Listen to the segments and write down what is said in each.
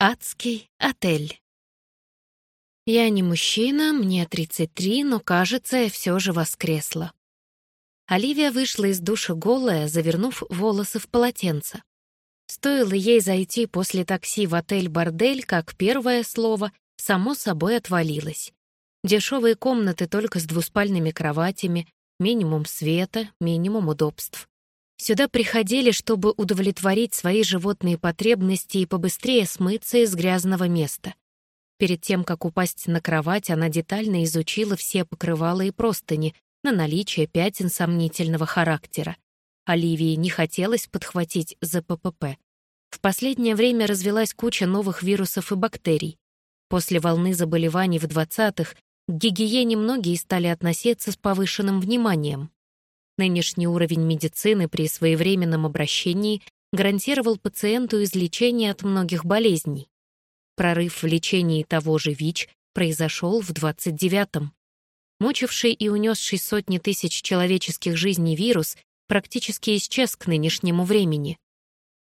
Адский отель. Я не мужчина, мне 33, но, кажется, я все же воскресла. Оливия вышла из душа голая, завернув волосы в полотенце. Стоило ей зайти после такси в отель-бордель, как первое слово само собой отвалилось. Дешевые комнаты только с двуспальными кроватями, минимум света, минимум удобств. Сюда приходили, чтобы удовлетворить свои животные потребности и побыстрее смыться из грязного места. Перед тем, как упасть на кровать, она детально изучила все покрывала и простыни на наличие пятен сомнительного характера. Оливии не хотелось подхватить ЗППП. В последнее время развелась куча новых вирусов и бактерий. После волны заболеваний в 20-х к гигиене многие стали относиться с повышенным вниманием. Нынешний уровень медицины при своевременном обращении гарантировал пациенту излечение от многих болезней. Прорыв в лечении того же ВИЧ произошел в 29-м. Мучивший и унесший сотни тысяч человеческих жизней вирус практически исчез к нынешнему времени.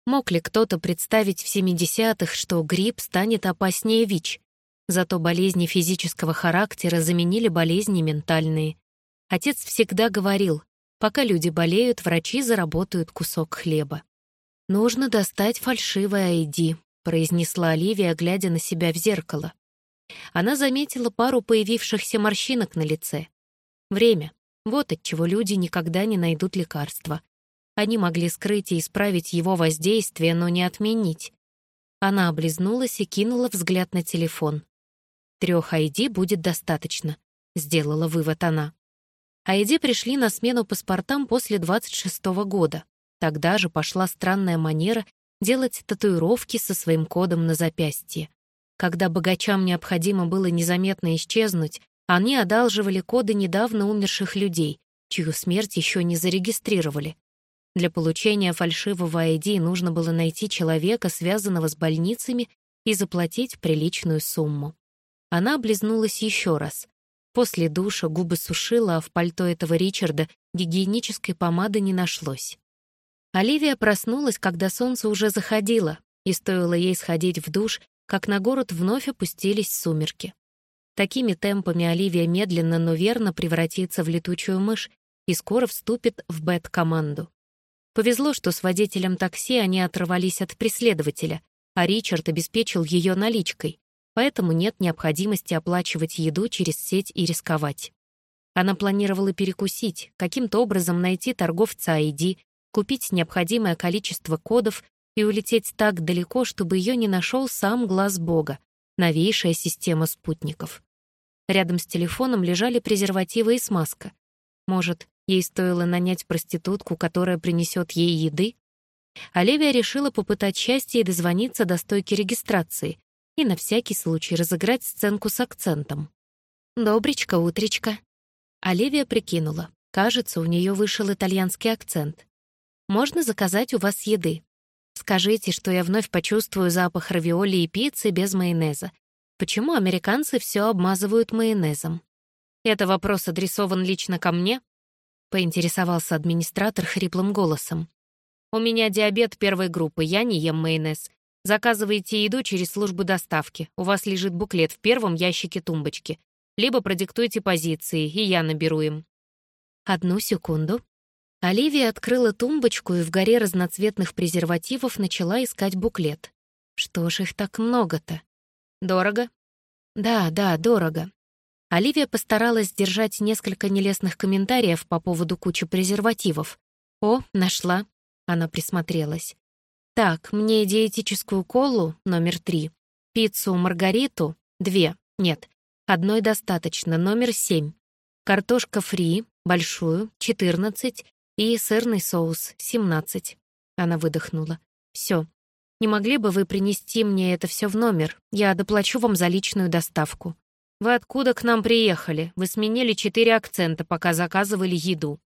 Мог ли кто-то представить в 70-х, что грипп станет опаснее ВИЧ? Зато болезни физического характера заменили болезни ментальные. Отец всегда говорил, Пока люди болеют, врачи заработают кусок хлеба. «Нужно достать фальшивое ID», — произнесла Оливия, глядя на себя в зеркало. Она заметила пару появившихся морщинок на лице. Время. Вот от чего люди никогда не найдут лекарства. Они могли скрыть и исправить его воздействие, но не отменить. Она облизнулась и кинула взгляд на телефон. «Трех ID будет достаточно», — сделала вывод она. Айди пришли на смену паспортам после 26 -го года. Тогда же пошла странная манера делать татуировки со своим кодом на запястье. Когда богачам необходимо было незаметно исчезнуть, они одалживали коды недавно умерших людей, чью смерть еще не зарегистрировали. Для получения фальшивого ID нужно было найти человека, связанного с больницами, и заплатить приличную сумму. Она облизнулась еще раз. После душа губы сушила, а в пальто этого Ричарда гигиенической помады не нашлось. Оливия проснулась, когда солнце уже заходило, и стоило ей сходить в душ, как на город вновь опустились сумерки. Такими темпами Оливия медленно, но верно превратится в летучую мышь и скоро вступит в бэт-команду. Повезло, что с водителем такси они оторвались от преследователя, а Ричард обеспечил ее наличкой, поэтому нет необходимости оплачивать еду через сеть и рисковать. Она планировала перекусить, каким-то образом найти торговца ID, купить необходимое количество кодов и улететь так далеко, чтобы ее не нашел сам глаз Бога, новейшая система спутников. Рядом с телефоном лежали презервативы и смазка. Может, ей стоило нанять проститутку, которая принесет ей еды? Оливия решила попытать счастье и дозвониться до стойки регистрации, и на всякий случай разыграть сценку с акцентом. «Добречка, утречка». Оливия прикинула. Кажется, у нее вышел итальянский акцент. «Можно заказать у вас еды. Скажите, что я вновь почувствую запах равиоли и пиццы без майонеза. Почему американцы все обмазывают майонезом?» «Это вопрос адресован лично ко мне?» — поинтересовался администратор хриплым голосом. «У меня диабет первой группы, я не ем майонез. Заказывайте еду через службу доставки. У вас лежит буклет в первом ящике тумбочки. Либо продиктуйте позиции, и я наберу им. Одну секунду. Оливия открыла тумбочку и в горе разноцветных презервативов начала искать буклет. Что ж их так много-то? Дорого? Да, да, дорого. Оливия постаралась сдержать несколько нелестных комментариев по поводу кучи презервативов. «О, нашла!» Она присмотрелась. Так, мне диетическую колу номер три, пиццу маргариту две, нет, одной достаточно, номер семь, картошка фри, большую, четырнадцать и сырный соус, семнадцать. Она выдохнула. Все. Не могли бы вы принести мне это все в номер? Я доплачу вам за личную доставку. Вы откуда к нам приехали? Вы сменили четыре акцента, пока заказывали еду.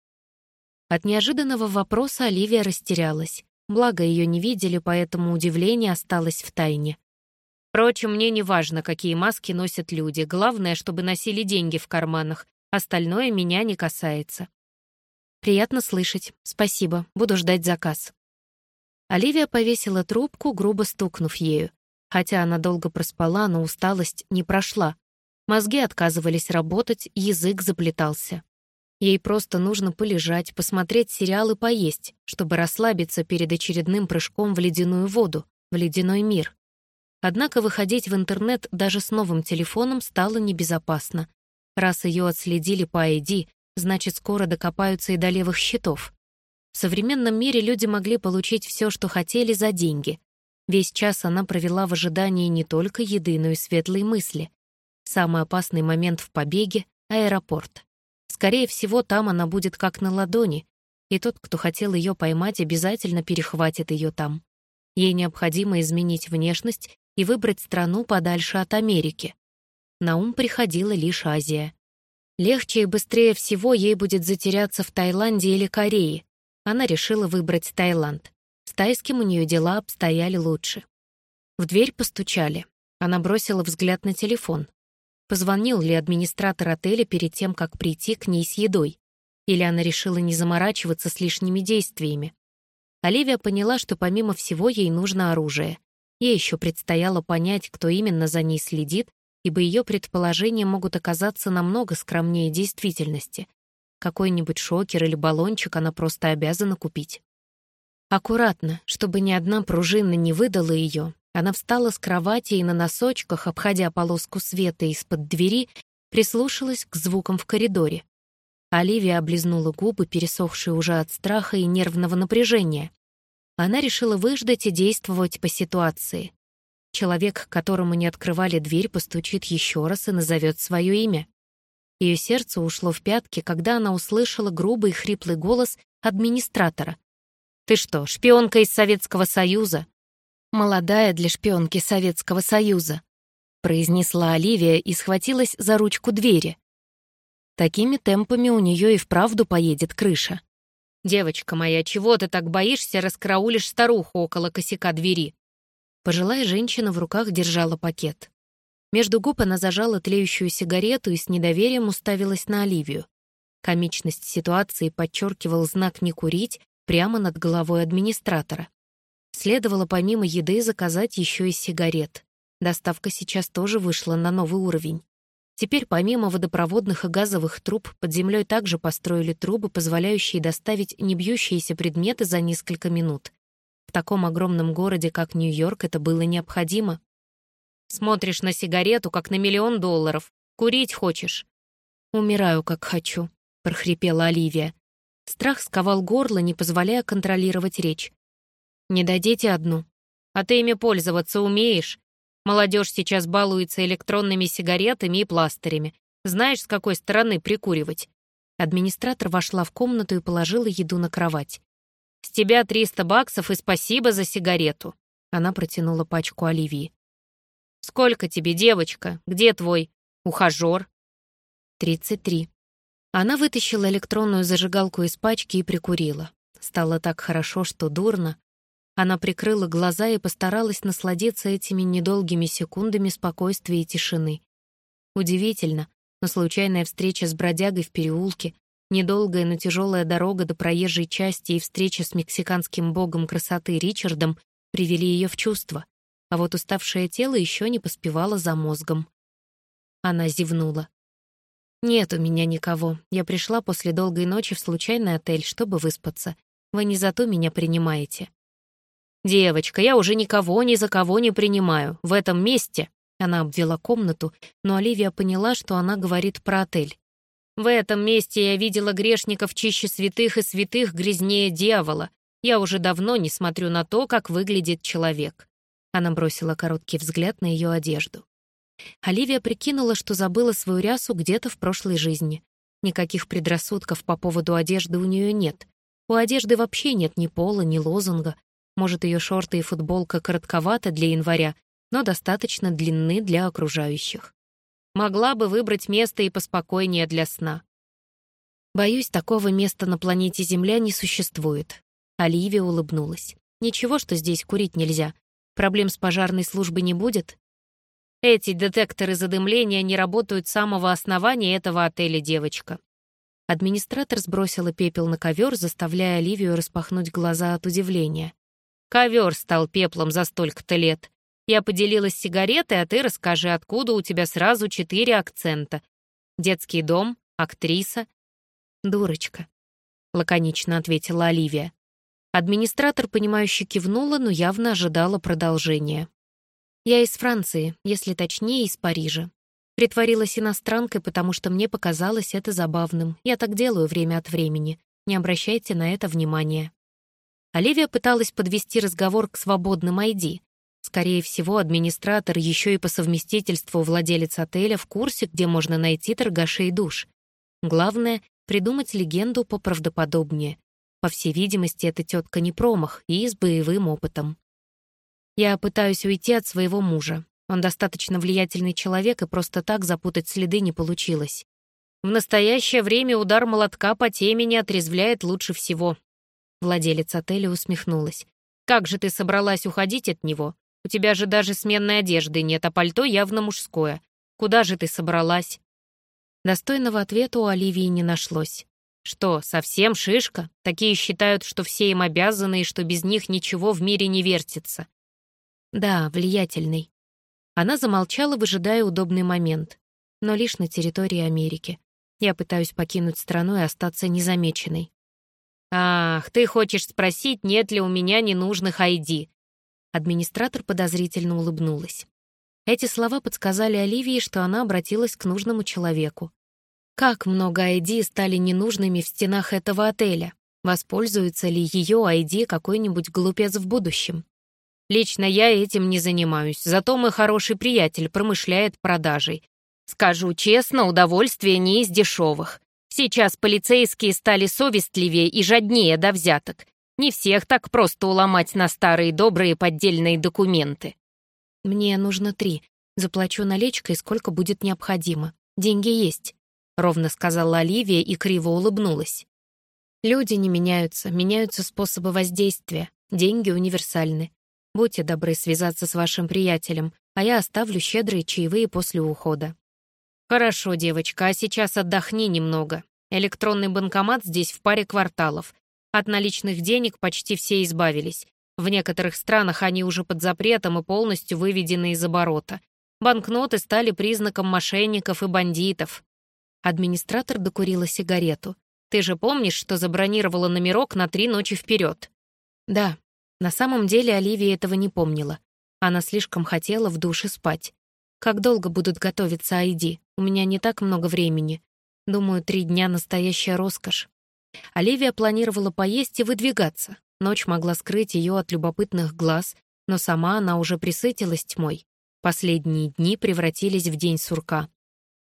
От неожиданного вопроса Оливия растерялась. Благо, ее не видели, поэтому удивление осталось в тайне. Впрочем, мне не важно, какие маски носят люди. Главное, чтобы носили деньги в карманах. Остальное меня не касается. Приятно слышать. Спасибо. Буду ждать заказ. Оливия повесила трубку, грубо стукнув ею. Хотя она долго проспала, но усталость не прошла. Мозги отказывались работать, язык заплетался. Ей просто нужно полежать, посмотреть сериал и поесть, чтобы расслабиться перед очередным прыжком в ледяную воду, в ледяной мир. Однако выходить в интернет даже с новым телефоном стало небезопасно. Раз ее отследили по ID, значит, скоро докопаются и до левых счетов. В современном мире люди могли получить все, что хотели, за деньги. Весь час она провела в ожидании не только еды, но и светлые мысли. Самый опасный момент в побеге — аэропорт. Скорее всего, там она будет как на ладони, и тот, кто хотел ее поймать, обязательно перехватит ее там. Ей необходимо изменить внешность и выбрать страну подальше от Америки. На ум приходила лишь Азия. Легче и быстрее всего ей будет затеряться в Таиланде или Корее, она решила выбрать Таиланд. С тайским у нее дела обстояли лучше. В дверь постучали. Она бросила взгляд на телефон. Позвонил ли администратор отеля перед тем, как прийти к ней с едой? Или она решила не заморачиваться с лишними действиями? Оливия поняла, что помимо всего ей нужно оружие. Ей еще предстояло понять, кто именно за ней следит, ибо ее предположения могут оказаться намного скромнее действительности. Какой-нибудь шокер или баллончик она просто обязана купить. Аккуратно, чтобы ни одна пружина не выдала ее, она встала с кровати и на носочках, обходя полоску света из-под двери, прислушалась к звукам в коридоре. Оливия облизнула губы, пересохшие уже от страха и нервного напряжения. Она решила выждать и действовать по ситуации. Человек, которому не открывали дверь, постучит еще раз и назовет свое имя. Ее сердце ушло в пятки, когда она услышала грубый хриплый голос администратора. «Ты что, шпионка из Советского Союза?» «Молодая для шпионки Советского Союза», произнесла Оливия и схватилась за ручку двери. Такими темпами у нее и вправду поедет крыша. «Девочка моя, чего ты так боишься, раскраулишь старуху около косяка двери?» Пожилая женщина в руках держала пакет. Между губ она зажала тлеющую сигарету и с недоверием уставилась на Оливию. Комичность ситуации подчеркивал знак «не курить» прямо над головой администратора. Следовало помимо еды заказать еще и сигарет. Доставка сейчас тоже вышла на новый уровень. Теперь помимо водопроводных и газовых труб под землей также построили трубы, позволяющие доставить небьющиеся предметы за несколько минут. В таком огромном городе, как Нью-Йорк, это было необходимо. Смотришь на сигарету, как на миллион долларов. Курить хочешь?» «Умираю, как хочу», — прохрипела Оливия. Страх сковал горло, не позволяя контролировать речь. «Не дадите одну. А ты ими пользоваться умеешь? Молодежь сейчас балуется электронными сигаретами и пластырями. Знаешь, с какой стороны прикуривать?» Администратор вошла в комнату и положила еду на кровать. «С тебя 300 баксов и спасибо за сигарету». Она протянула пачку Оливии. «Сколько тебе, девочка? Где твой ухажер?» «Тридцать три». Она вытащила электронную зажигалку из пачки и прикурила. Стало так хорошо, что дурно. Она прикрыла глаза и постаралась насладиться этими недолгими секундами спокойствия и тишины. Удивительно, но случайная встреча с бродягой в переулке, недолгая, но тяжелая дорога до проезжей части и встреча с мексиканским богом красоты Ричардом привели ее в чувство а вот уставшее тело еще не поспевало за мозгом. Она зевнула. «Нет у меня никого. Я пришла после долгой ночи в случайный отель, чтобы выспаться. Вы не за то меня принимаете». «Девочка, я уже никого ни за кого не принимаю. В этом месте...» Она обвела комнату, но Оливия поняла, что она говорит про отель. «В этом месте я видела грешников чище святых и святых грязнее дьявола. Я уже давно не смотрю на то, как выглядит человек. Она бросила короткий взгляд на ее одежду. Оливия прикинула, что забыла свою рясу где-то в прошлой жизни. Никаких предрассудков по поводу одежды у нее нет. У одежды вообще нет ни пола, ни лозунга. Может, ее шорты и футболка коротковаты для января, но достаточно длинны для окружающих. Могла бы выбрать место и поспокойнее для сна. Боюсь, такого места на планете Земля не существует. Оливия улыбнулась. Ничего, что здесь курить нельзя. Проблем с пожарной службой не будет? Эти детекторы задымления не работают с самого основания этого отеля, девочка. Администратор сбросила пепел на ковер, заставляя Оливию распахнуть глаза от удивления. Ковер стал пеплом за столько-то лет. Я поделилась сигаретой, а ты расскажи, откуда у тебя сразу четыре акцента. Детский дом, актриса. Дурочка, лаконично ответила Оливия. Администратор, понимающе кивнула, но явно ожидала продолжения. Я из Франции, если точнее, из Парижа. Притворилась иностранкой, потому что мне показалось это забавным. Я так делаю время от времени. Не обращайте на это внимания. Оливия пыталась подвести разговор к свободным ID. Скорее всего, администратор еще и по совместительству владелец отеля в курсе, где можно найти торгашей душ. Главное — придумать легенду поправдоподобнее. По всей видимости, эта тетка не промах и с боевым опытом. Я пытаюсь уйти от своего мужа. Он достаточно влиятельный человек, и просто так запутать следы не получилось. В настоящее время удар молотка по темени отрезвляет лучше всего. Владелец отеля усмехнулась. «Как же ты собралась уходить от него? У тебя же даже сменной одежды нет, а пальто явно мужское. Куда же ты собралась?» Достойного ответа у Оливии не нашлось. Что, совсем шишка? Такие считают, что все им обязаны и что без них ничего в мире не вертится. Да, влиятельный. Она замолчала, выжидая удобный момент. Но лишь на территории Америки. Я пытаюсь покинуть страну и остаться незамеченной. «Ах, ты хочешь спросить, нет ли у меня ненужных ID?» Администратор подозрительно улыбнулась. Эти слова подсказали Оливии, что она обратилась к нужному человеку. Как много ID стали ненужными в стенах этого отеля? Воспользуется ли ее ID какой-нибудь глупец в будущем? Лично я этим не занимаюсь, зато мой хороший приятель промышляет продажей. Скажу честно, удовольствие не из дешевых. Сейчас полицейские стали совестливее и жаднее до взяток. Не всех так просто уломать на старые добрые поддельные документы. Мне нужно три. Заплачу наличкой, сколько будет необходимо. Деньги есть, — ровно сказала Оливия и криво улыбнулась. Люди не меняются, меняются способы воздействия. Деньги универсальны. Будьте добры связаться с вашим приятелем, а я оставлю щедрые чаевые после ухода». «Хорошо, девочка, а сейчас отдохни немного. Электронный банкомат здесь в паре кварталов. От наличных денег почти все избавились. В некоторых странах они уже под запретом и полностью выведены из оборота. Банкноты стали признаком мошенников и бандитов». Администратор докурила сигарету. «Ты же помнишь, что забронировала номерок на три ночи вперед?» «Да», на самом деле Оливия этого не помнила. Она слишком хотела в душе спать. Как долго будут готовиться Айди? У меня не так много времени. Думаю, три дня — настоящая роскошь. Оливия планировала поесть и выдвигаться. Ночь могла скрыть ее от любопытных глаз, но сама она уже присытилась тьмой. Последние дни превратились в день сурка.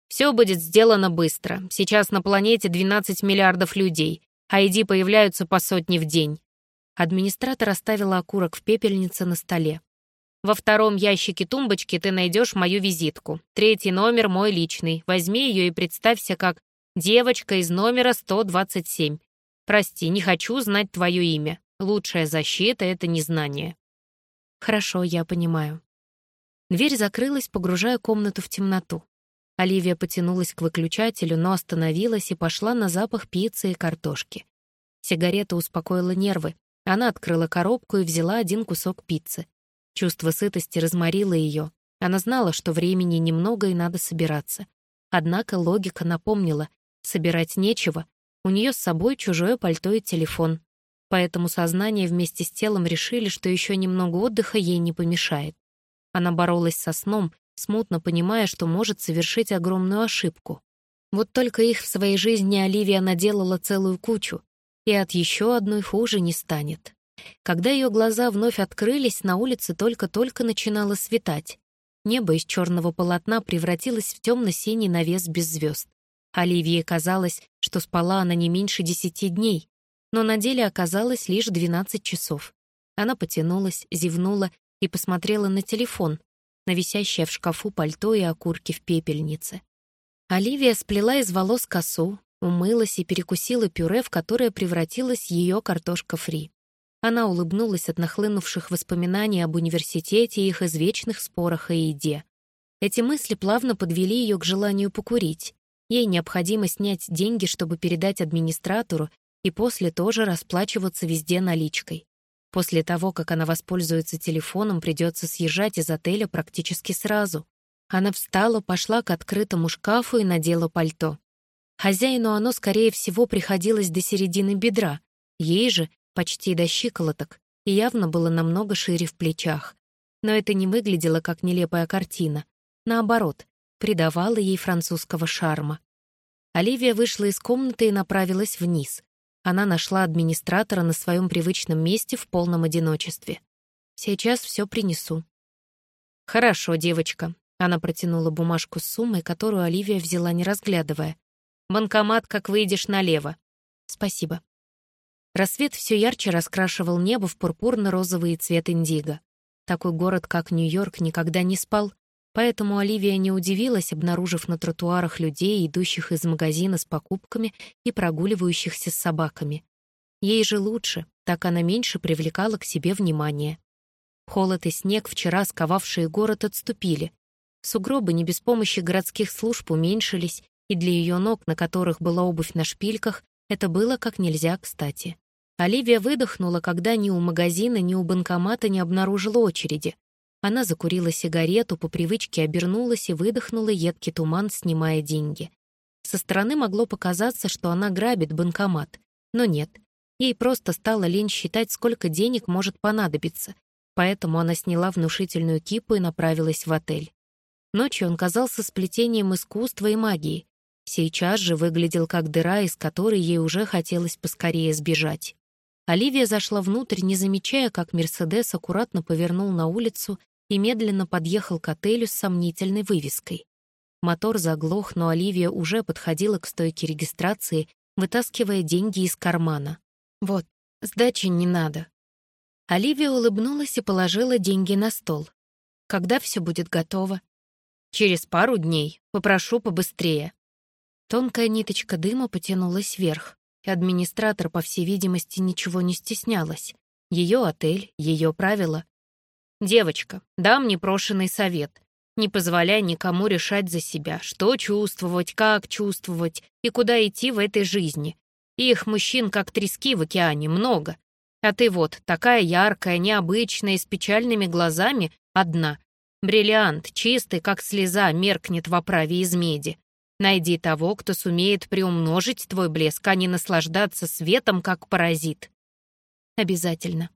Все будет сделано быстро. Сейчас на планете 12 миллиардов людей. Айди появляются по сотне в день. Администратор оставила окурок в пепельнице на столе. «Во втором ящике тумбочки ты найдешь мою визитку. Третий номер мой личный. Возьми ее и представься как девочка из номера 127. Прости, не хочу знать твое имя. Лучшая защита — это незнание». «Хорошо, я понимаю». Дверь закрылась, погружая комнату в темноту. Оливия потянулась к выключателю, но остановилась и пошла на запах пиццы и картошки. Сигарета успокоила нервы, она открыла коробку и взяла один кусок пиццы. Чувство сытости разморило ее. Она знала, что времени немного и надо собираться. Однако логика напомнила, собирать нечего, у нее с собой чужое пальто и телефон. Поэтому сознание вместе с телом решили, что еще немного отдыха ей не помешает. Она боролась со сном, смутно понимая, что может совершить огромную ошибку. Вот только их в своей жизни Оливия наделала целую кучу, и от еще одной хуже не станет. Когда ее глаза вновь открылись, на улице только-только начинало светать. Небо из черного полотна превратилось в темно-синий навес без звезд. Оливии казалось, что спала она не меньше десяти дней, но на деле оказалось лишь двенадцать часов. Она потянулась, зевнула и посмотрела на телефон, на висящее в шкафу пальто и окурки в пепельнице. Оливия сплела из волос косу, Умылась и перекусила пюре, в которое превратилась ее картошка фри. Она улыбнулась от нахлынувших воспоминаний об университете и их извечных спорах о еде. Эти мысли плавно подвели ее к желанию покурить. Ей необходимо снять деньги, чтобы передать администратору, и после тоже расплачиваться везде наличкой. После того, как она воспользуется телефоном, придется съезжать из отеля практически сразу. Она встала, пошла к открытому шкафу и надела пальто. Хозяину оно, скорее всего, приходилось до середины бедра, ей же почти до щиколоток, и явно было намного шире в плечах. Но это не выглядело как нелепая картина. Наоборот, придавало ей французского шарма. Оливия вышла из комнаты и направилась вниз. Она нашла администратора на своем привычном месте в полном одиночестве. «Сейчас все принесу». «Хорошо, девочка», она протянула бумажку с суммой, которую Оливия взяла, не разглядывая. «Банкомат, как выйдешь налево». «Спасибо». Рассвет все ярче раскрашивал небо в пурпурно-розовый цвет индиго. Такой город, как Нью-Йорк, никогда не спал, поэтому Оливия не удивилась, обнаружив на тротуарах людей, идущих из магазина с покупками и прогуливающихся с собаками. Ей же лучше, так она меньше привлекала к себе внимание. Холод и снег, вчера сковавшие город, отступили. Сугробы не без помощи городских служб уменьшились, и для ее ног, на которых была обувь на шпильках, это было как нельзя кстати. Оливия выдохнула, когда ни у магазина, ни у банкомата не обнаружила очереди. Она закурила сигарету, по привычке обернулась и выдохнула едкий туман, снимая деньги. Со стороны могло показаться, что она грабит банкомат. Но нет. Ей просто стало лень считать, сколько денег может понадобиться. Поэтому она сняла внушительную кипу и направилась в отель. Ночью он казался сплетением искусства и магии. Сейчас же выглядел как дыра, из которой ей уже хотелось поскорее сбежать. Оливия зашла внутрь, не замечая, как Мерседес аккуратно повернул на улицу и медленно подъехал к отелю с сомнительной вывеской. Мотор заглох, но Оливия уже подходила к стойке регистрации, вытаскивая деньги из кармана. «Вот, сдачи не надо». Оливия улыбнулась и положила деньги на стол. «Когда все будет готово?» Через пару дней. Попрошу побыстрее». Тонкая ниточка дыма потянулась вверх, и администратор, по всей видимости, ничего не стеснялась. Ее отель, ее правила. «Девочка, дам непрошенный совет. Не позволяй никому решать за себя, что чувствовать, как чувствовать и куда идти в этой жизни. Их мужчин, как трески в океане, много. А ты вот, такая яркая, необычная, с печальными глазами, одна. Бриллиант, чистый, как слеза, меркнет в оправе из меди. Найди того, кто сумеет приумножить твой блеск, а не наслаждаться светом, как паразит. Обязательно.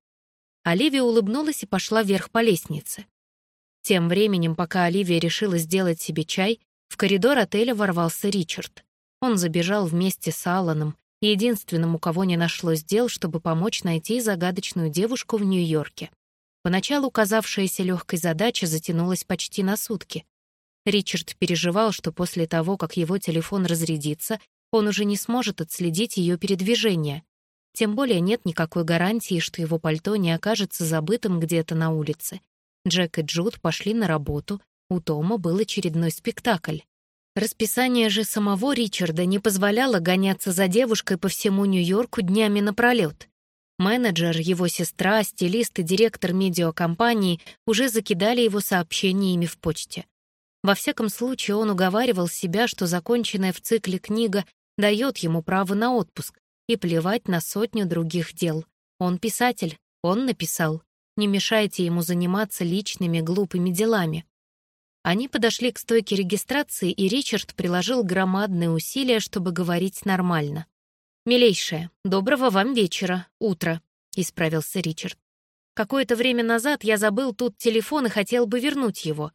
Оливия улыбнулась и пошла вверх по лестнице. Тем временем, пока Оливия решила сделать себе чай, в коридор отеля ворвался Ричард. Он забежал вместе с Алланом, единственным, у кого не нашлось дел, чтобы помочь найти загадочную девушку в Нью-Йорке. Поначалу казавшаяся легкой задача затянулась почти на сутки. Ричард переживал, что после того, как его телефон разрядится, он уже не сможет отследить ее передвижение. Тем более нет никакой гарантии, что его пальто не окажется забытым где-то на улице. Джек и Джуд пошли на работу, у Тома был очередной спектакль. Расписание же самого Ричарда не позволяло гоняться за девушкой по всему Нью-Йорку днями напролет. Менеджер, его сестра, стилист и директор медиакомпании уже закидали его сообщениями в почте. Во всяком случае, он уговаривал себя, что законченная в цикле книга дает ему право на отпуск и плевать на сотню других дел. Он писатель, он написал. Не мешайте ему заниматься личными глупыми делами. Они подошли к стойке регистрации, и Ричард приложил громадные усилия, чтобы говорить нормально. «Милейшая, доброго вам вечера, утро», — исправился Ричард. «Какое-то время назад я забыл тут телефон и хотел бы вернуть его.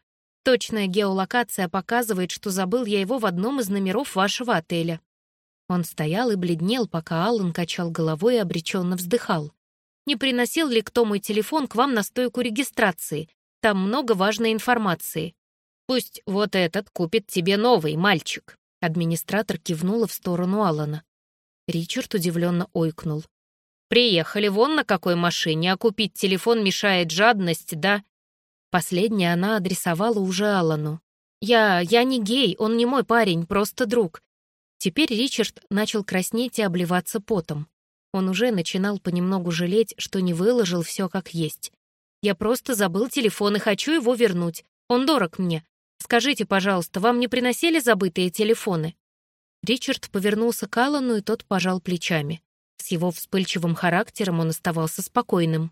Точная геолокация показывает, что забыл я его в одном из номеров вашего отеля». Он стоял и бледнел, пока Аллан качал головой и обреченно вздыхал. «Не приносил ли кто мой телефон к вам на стойку регистрации? Там много важной информации. Пусть вот этот купит тебе новый, мальчик». Администратор кивнула в сторону Аллана. Ричард удивленно ойкнул. «Приехали вон на какой машине, а купить телефон мешает жадность, да?» Последнее она адресовала уже Аллану. «Я... я не гей, он не мой парень, просто друг». Теперь Ричард начал краснеть и обливаться потом. Он уже начинал понемногу жалеть, что не выложил все как есть. «Я просто забыл телефон и хочу его вернуть. Он дорог мне. Скажите, пожалуйста, вам не приносили забытые телефоны?» Ричард повернулся к Аллану, и тот пожал плечами. С его вспыльчивым характером он оставался спокойным.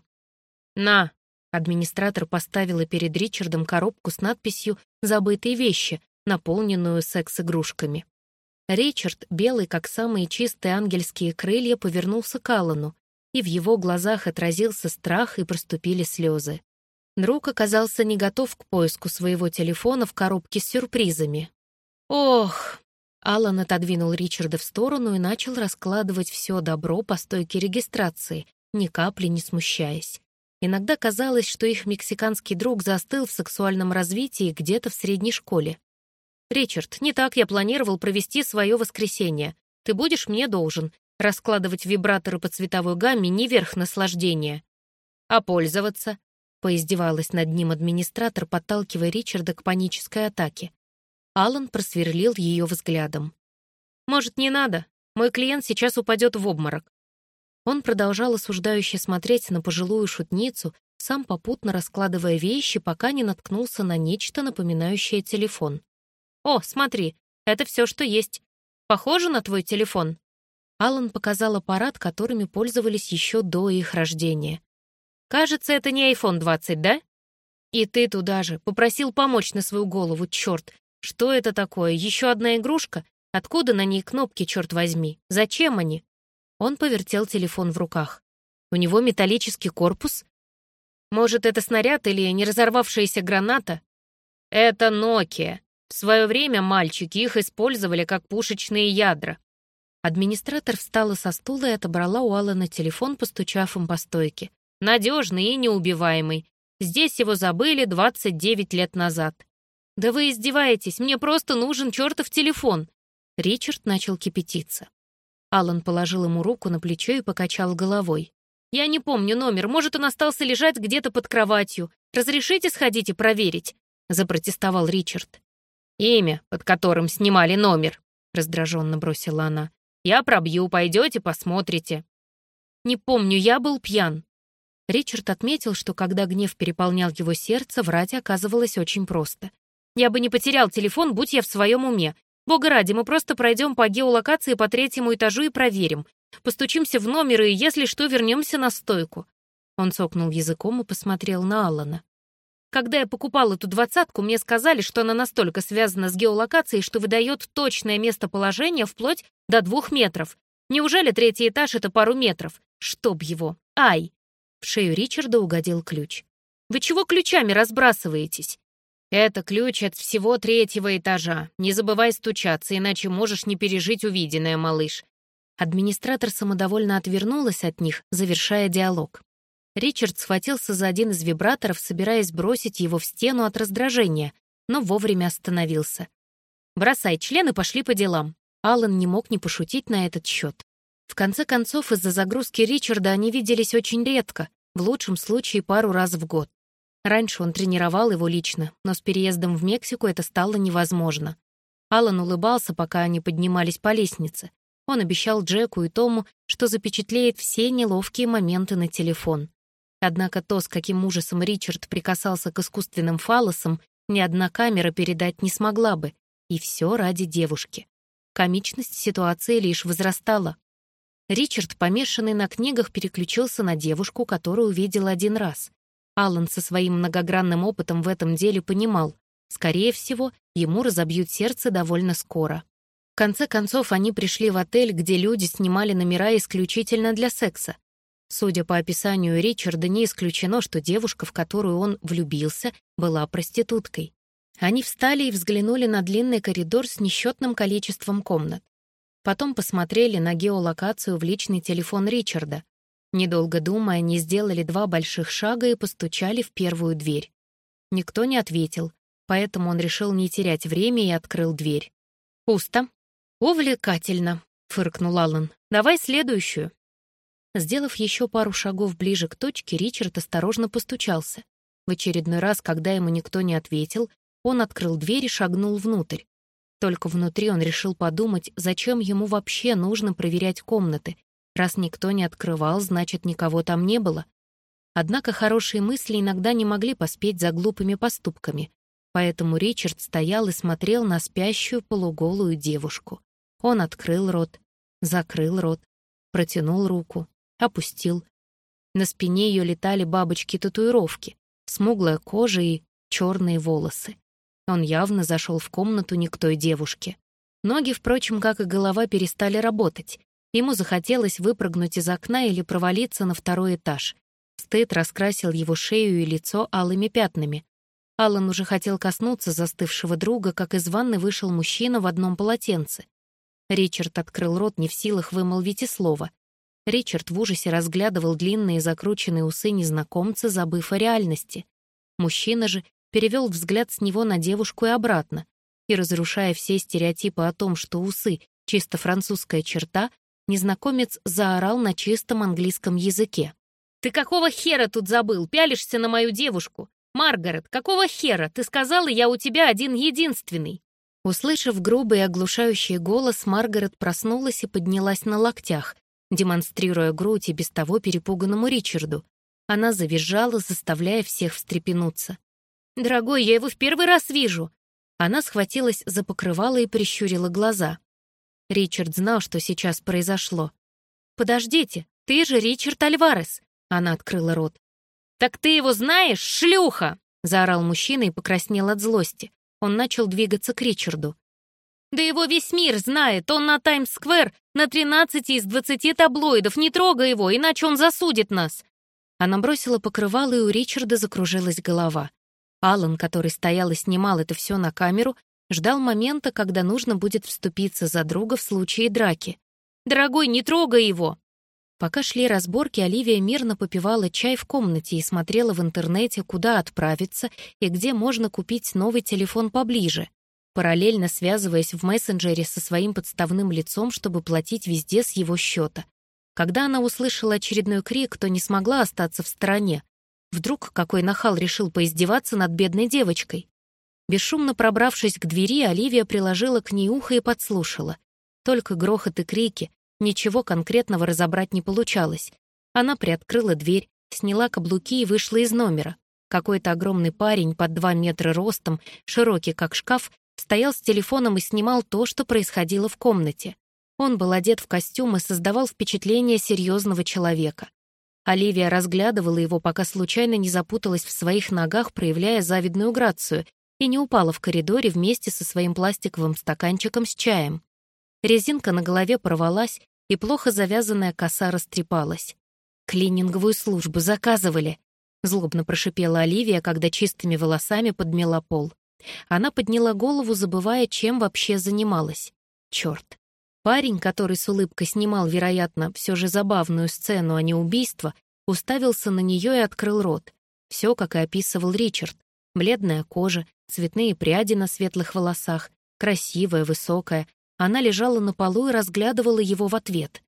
«На!» Администратор поставила перед Ричардом коробку с надписью «Забытые вещи», наполненную секс-игрушками. Ричард, белый как самые чистые ангельские крылья, повернулся к Аллану, и в его глазах отразился страх и проступили слезы. Друг оказался не готов к поиску своего телефона в коробке с сюрпризами. «Ох!» Аллан отодвинул Ричарда в сторону и начал раскладывать все добро по стойке регистрации, ни капли не смущаясь. Иногда казалось, что их мексиканский друг застыл в сексуальном развитии где-то в средней школе. «Ричард, не так я планировал провести свое воскресенье. Ты будешь мне должен. Раскладывать вибраторы по цветовой гамме не верх наслаждения. А пользоваться?» Поиздевалась над ним администратор, подталкивая Ричарда к панической атаке. Алан просверлил ее взглядом. «Может, не надо? Мой клиент сейчас упадет в обморок». Он продолжал осуждающе смотреть на пожилую шутницу, сам попутно раскладывая вещи, пока не наткнулся на нечто, напоминающее телефон. «О, смотри, это все, что есть. Похоже на твой телефон?» Алан показал аппарат, которыми пользовались еще до их рождения. «Кажется, это не iPhone 20, да?» «И ты туда же. Попросил помочь на свою голову, черт. Что это такое? Еще одна игрушка? Откуда на ней кнопки, черт возьми? Зачем они? Он повертел телефон в руках. У него металлический корпус? Может, это снаряд или не разорвавшаяся граната? Это Nokia. В свое время мальчики их использовали как пушечные ядра. Администратор встала со стула и отобрала у Алана телефон, постучав им по стойке. Надежный и неубиваемый. Здесь его забыли 29 лет назад. «Да вы издеваетесь, мне просто нужен чертов телефон!» Ричард начал кипятиться. Алан положил ему руку на плечо и покачал головой. «Я не помню номер, может, он остался лежать где-то под кроватью. Разрешите сходить и проверить?» — запротестовал Ричард. «Имя, под которым снимали номер», — раздраженно бросила она. «Я пробью, пойдете, посмотрите». «Не помню, я был пьян». Ричард отметил, что когда гнев переполнял его сердце, врать оказывалось очень просто. Я бы не потерял телефон, будь я в своем уме. Бога ради, мы просто пройдем по геолокации по третьему этажу и проверим. Постучимся в номер и, если что, вернемся на стойку». Он цокнул языком и посмотрел на Аллана. «Когда я покупал эту двадцатку, мне сказали, что она настолько связана с геолокацией, что выдает точное местоположение вплоть до двух метров. Неужели третий этаж — это пару метров? Чтоб его! Ай!» В шею Ричарда угодил ключ. «Вы чего ключами разбрасываетесь?» «Это ключ от всего третьего этажа. Не забывай стучаться, иначе можешь не пережить увиденное, малыш». Администратор самодовольно отвернулась от них, завершая диалог. Ричард схватился за один из вибраторов, собираясь бросить его в стену от раздражения, но вовремя остановился. «Бросай член и пошли по делам». Алан не мог не пошутить на этот счет. В конце концов, из-за загрузки Ричарда они виделись очень редко, в лучшем случае пару раз в год. Раньше он тренировал его лично, но с переездом в Мексику это стало невозможно. Алан улыбался, пока они поднимались по лестнице. Он обещал Джеку и Тому, что запечатлеет все неловкие моменты на телефон. Однако то, с каким ужасом Ричард прикасался к искусственным фалосам, ни одна камера передать не смогла бы. И все ради девушки. Комичность ситуации лишь возрастала. Ричард, помешанный на книгах, переключился на девушку, которую увидел один раз. Аллан со своим многогранным опытом в этом деле понимал, скорее всего, ему разобьют сердце довольно скоро. В конце концов, они пришли в отель, где люди снимали номера исключительно для секса. Судя по описанию Ричарда, не исключено, что девушка, в которую он влюбился, была проституткой. Они встали и взглянули на длинный коридор с несчетным количеством комнат. Потом посмотрели на геолокацию в личный телефон Ричарда. Недолго думая, они сделали два больших шага и постучали в первую дверь. Никто не ответил, поэтому он решил не терять время и открыл дверь. «Пусто». «Увлекательно», — фыркнул Аллан. «Давай следующую». Сделав еще пару шагов ближе к точке, Ричард осторожно постучался. В очередной раз, когда ему никто не ответил, он открыл дверь и шагнул внутрь. Только внутри он решил подумать, зачем ему вообще нужно проверять комнаты, Раз никто не открывал, значит, никого там не было. Однако хорошие мысли иногда не могли поспеть за глупыми поступками, поэтому Ричард стоял и смотрел на спящую полуголую девушку. Он открыл рот, закрыл рот, протянул руку, опустил. На спине ее летали бабочки-татуировки, смуглая кожа и черные волосы. Он явно зашел в комнату не к той девушке. Ноги, впрочем, как и голова, перестали работать. Ему захотелось выпрыгнуть из окна или провалиться на второй этаж. Стыд раскрасил его шею и лицо алыми пятнами. Аллан уже хотел коснуться застывшего друга, как из ванны вышел мужчина в одном полотенце. Ричард открыл рот, не в силах вымолвить и слова. Ричард в ужасе разглядывал длинные закрученные усы незнакомца, забыв о реальности. Мужчина же перевел взгляд с него на девушку и обратно, и, разрушая все стереотипы о том, что усы — чисто французская черта, незнакомец заорал на чистом английском языке. «Ты какого хера тут забыл? Пялишься на мою девушку? Маргарет, какого хера? Ты сказала, я у тебя один-единственный!» Услышав грубый оглушающий голос, Маргарет проснулась и поднялась на локтях, демонстрируя грудь и без того перепуганному Ричарду. Она завизжала, заставляя всех встрепенуться. «Дорогой, я его в первый раз вижу!» Она схватилась за покрывало и прищурила глаза. Ричард знал, что сейчас произошло. «Подождите, ты же Ричард Альварес!» Она открыла рот. «Так ты его знаешь, шлюха!» заорал мужчина и покраснел от злости. Он начал двигаться к Ричарду. «Да его весь мир знает, он на Таймс-сквер на 13 из 20 таблоидов, не трогай его, иначе он засудит нас!» Она бросила покрывало, и у Ричарда закружилась голова. Алан, который стоял и снимал это все на камеру, ждал момента, когда нужно будет вступиться за друга в случае драки. «Дорогой, не трогай его!» Пока шли разборки, Оливия мирно попивала чай в комнате и смотрела в интернете, куда отправиться и где можно купить новый телефон поближе, параллельно связываясь в мессенджере со своим подставным лицом, чтобы платить везде с его счета. Когда она услышала очередной крик, то не смогла остаться в стороне. Вдруг какой нахал решил поиздеваться над бедной девочкой. Бесшумно пробравшись к двери, Оливия приложила к ней ухо и подслушала. Только грохот и крики, ничего конкретного разобрать не получалось. Она приоткрыла дверь, сняла каблуки и вышла из номера. Какой-то огромный парень под два метра ростом, широкий как шкаф, стоял с телефоном и снимал то, что происходило в комнате. Он был одет в костюм и создавал впечатление серьезного человека. Оливия разглядывала его, пока случайно не запуталась в своих ногах, проявляя завидную грацию, и не упала в коридоре вместе со своим пластиковым стаканчиком с чаем. Резинка на голове порвалась, и плохо завязанная коса растрепалась. «Клининговую службу заказывали», — злобно прошипела Оливия, когда чистыми волосами подмела пол. Она подняла голову, забывая, чем вообще занималась. Черт. Парень, который с улыбкой снимал, вероятно, все же забавную сцену, а не убийство, уставился на нее и открыл рот. Все, как и описывал Ричард. Бледная кожа, цветные пряди на светлых волосах, красивая, высокая. Она лежала на полу и разглядывала его в ответ.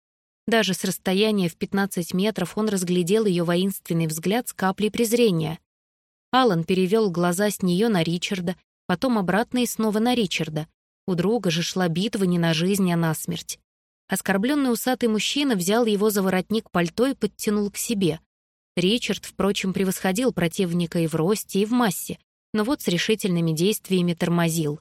Даже с расстояния в 15 метров он разглядел ее воинственный взгляд с каплей презрения. Алан перевел глаза с нее на Ричарда, потом обратно и снова на Ричарда. У друга же шла битва не на жизнь, а на смерть. Оскорбленный усатый мужчина взял его за воротник пальто и подтянул к себе. Ричард, впрочем, превосходил противника и в росте, и в массе, но вот с решительными действиями тормозил.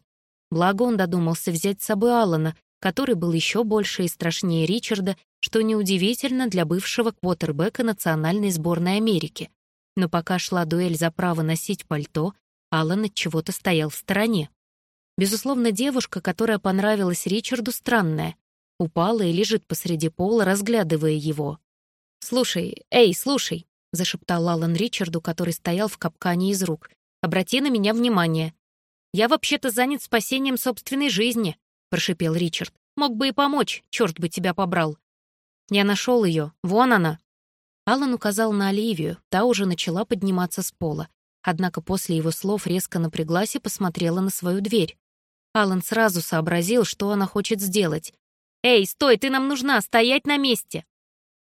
Благо он додумался взять с собой Алана, который был еще больше и страшнее Ричарда, что неудивительно для бывшего квотербека национальной сборной Америки. Но пока шла дуэль за право носить пальто, Алан от чего-то стоял в стороне. Безусловно, девушка, которая понравилась Ричарду, странная. Упала и лежит посреди пола, разглядывая его. «Слушай, эй, слушай!» — зашептал Алан Ричарду, который стоял в капкане из рук. «Обрати на меня внимание. Я вообще-то занят спасением собственной жизни», — прошипел Ричард. «Мог бы и помочь, черт бы тебя побрал». «Я нашел ее. Вон она». Алан указал на Оливию, та уже начала подниматься с пола. Однако после его слов резко напряглась и посмотрела на свою дверь. Алан сразу сообразил, что она хочет сделать. «Эй, стой, ты нам нужна, стоять на месте!»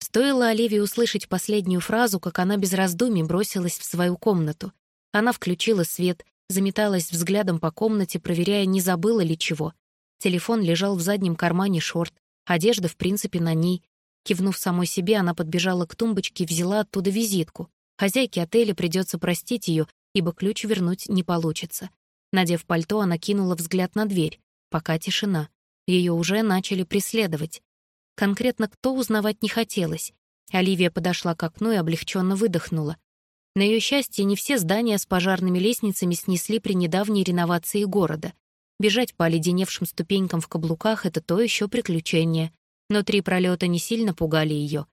Стоило Оливии услышать последнюю фразу, как она без раздумий бросилась в свою комнату. Она включила свет, заметалась взглядом по комнате, проверяя, не забыла ли чего. Телефон лежал в заднем кармане шорт, одежда, в принципе, на ней. Кивнув самой себе, она подбежала к тумбочке и взяла оттуда визитку. Хозяйке отеля придется простить ее, ибо ключ вернуть не получится. Надев пальто, она кинула взгляд на дверь. Пока тишина. Ее уже начали преследовать. Конкретно кто узнавать не хотелось. Оливия подошла к окну и облегченно выдохнула. На ее счастье, не все здания с пожарными лестницами снесли при недавней реновации города. Бежать по оледеневшим ступенькам в каблуках — это то еще приключение. Но три пролета не сильно пугали ее.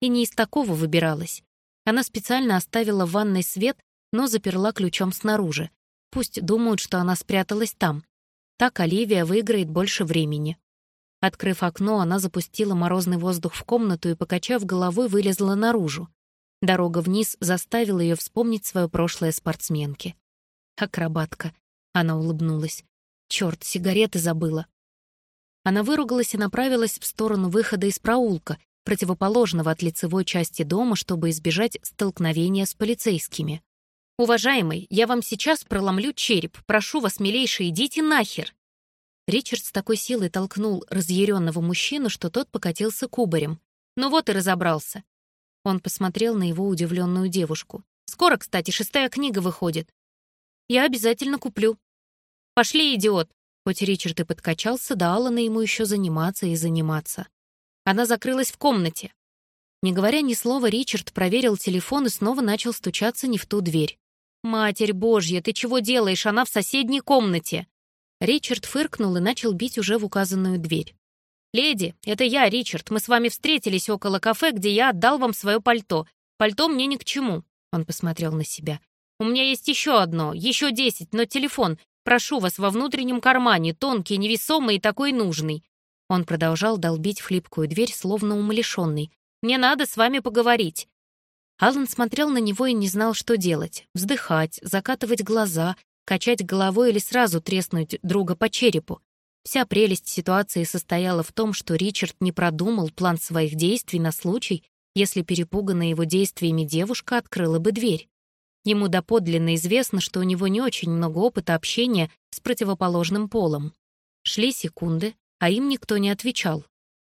И не из такого выбиралась. Она специально оставила в ванной свет, но заперла ключом снаружи. Пусть думают, что она спряталась там. Так Оливия выиграет больше времени. Открыв окно, она запустила морозный воздух в комнату и, покачав головой, вылезла наружу. Дорога вниз заставила ее вспомнить свое прошлое спортсменки. «Акробатка», — она улыбнулась. «Чёрт, сигареты забыла». Она выругалась и направилась в сторону выхода из проулка, противоположного от лицевой части дома, чтобы избежать столкновения с полицейскими. «Уважаемый, я вам сейчас проломлю череп. Прошу вас, милейший, идите нахер!» Ричард с такой силой толкнул разъяренного мужчину, что тот покатился кубарем. «Ну вот и разобрался». Он посмотрел на его удивленную девушку. «Скоро, кстати, шестая книга выходит. Я обязательно куплю». «Пошли, идиот!» Хоть Ричард и подкачался, да Аллана ему еще заниматься и заниматься. Она закрылась в комнате. Не говоря ни слова, Ричард проверил телефон и снова начал стучаться не в ту дверь. «Матерь Божья, ты чего делаешь? Она в соседней комнате!» Ричард фыркнул и начал бить уже в указанную дверь. «Леди, это я, Ричард. Мы с вами встретились около кафе, где я отдал вам свое пальто. Пальто мне ни к чему». Он посмотрел на себя. «У меня есть еще одно, еще десять, но телефон. Прошу вас, во внутреннем кармане, тонкий, невесомый и такой нужный». Он продолжал долбить в хлипкую дверь, словно умалишенный. «Мне надо с вами поговорить». Алан смотрел на него и не знал, что делать. Вздыхать, закатывать глаза, качать головой или сразу треснуть друга по черепу. Вся прелесть ситуации состояла в том, что Ричард не продумал план своих действий на случай, если перепуганная его действиями девушка открыла бы дверь. Ему доподлинно известно, что у него не очень много опыта общения с противоположным полом. Шли секунды, а им никто не отвечал.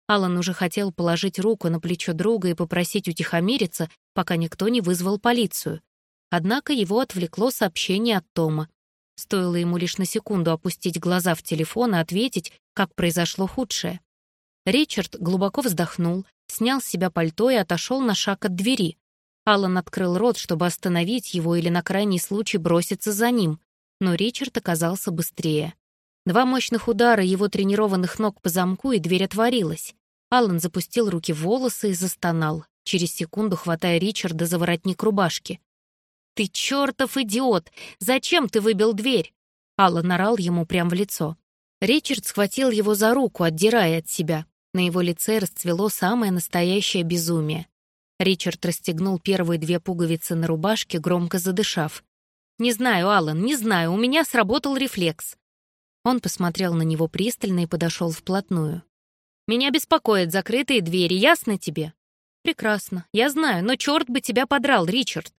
Алан уже хотел положить руку на плечо друга и попросить утихомириться, пока никто не вызвал полицию. Однако его отвлекло сообщение от Тома. Стоило ему лишь на секунду опустить глаза в телефон и ответить, как произошло худшее. Ричард глубоко вздохнул, снял с себя пальто и отошел на шаг от двери. Алан открыл рот, чтобы остановить его или на крайний случай броситься за ним, но Ричард оказался быстрее. Два мощных удара его тренированных ног по замку, и дверь отворилась. Алан запустил руки в волосы и застонал, через секунду хватая Ричарда за воротник рубашки. «Ты чертов идиот! Зачем ты выбил дверь?» Алла нарал ему прямо в лицо. Ричард схватил его за руку, отдирая от себя. На его лице расцвело самое настоящее безумие. Ричард расстегнул первые две пуговицы на рубашке, громко задышав. «Не знаю, Аллан, не знаю, у меня сработал рефлекс». Он посмотрел на него пристально и подошел вплотную. «Меня беспокоят закрытые двери, ясно тебе?» «Прекрасно, я знаю, но черт бы тебя подрал, Ричард.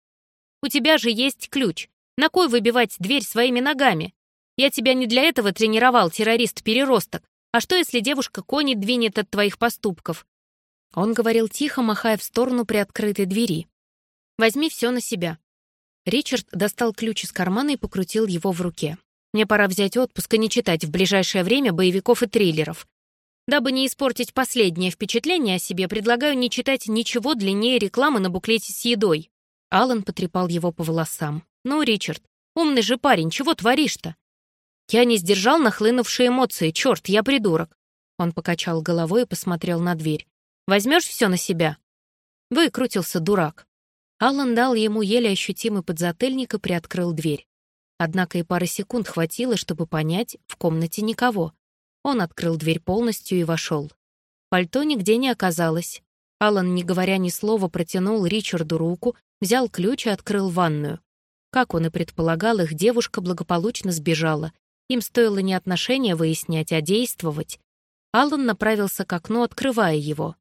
У тебя же есть ключ. На кой выбивать дверь своими ногами? Я тебя не для этого тренировал, террорист-переросток. А что, если девушка кони двинет от твоих поступков?» Он говорил тихо, махая в сторону приоткрытой двери. «Возьми все на себя». Ричард достал ключ из кармана и покрутил его в руке. «Мне пора взять отпуск и не читать в ближайшее время боевиков и триллеров. Дабы не испортить последнее впечатление о себе, предлагаю не читать ничего длиннее рекламы на буклете с едой. Алан потрепал его по волосам. «Ну, Ричард, умный же парень, чего творишь-то?» Я не сдержал нахлынувшие эмоции. Черт, я придурок. Он покачал головой и посмотрел на дверь. Возьмешь все на себя? Выкрутился дурак. Алан дал ему еле ощутимый подзатыльник и приоткрыл дверь. Однако и пары секунд хватило, чтобы понять, в комнате никого. Он открыл дверь полностью и вошел. Пальто нигде не оказалось. Алан, не говоря ни слова, протянул Ричарду руку, взял ключ и открыл ванную. Как он и предполагал, их девушка благополучно сбежала. Им стоило не отношения выяснять, а действовать. Аллан направился к окну, открывая его.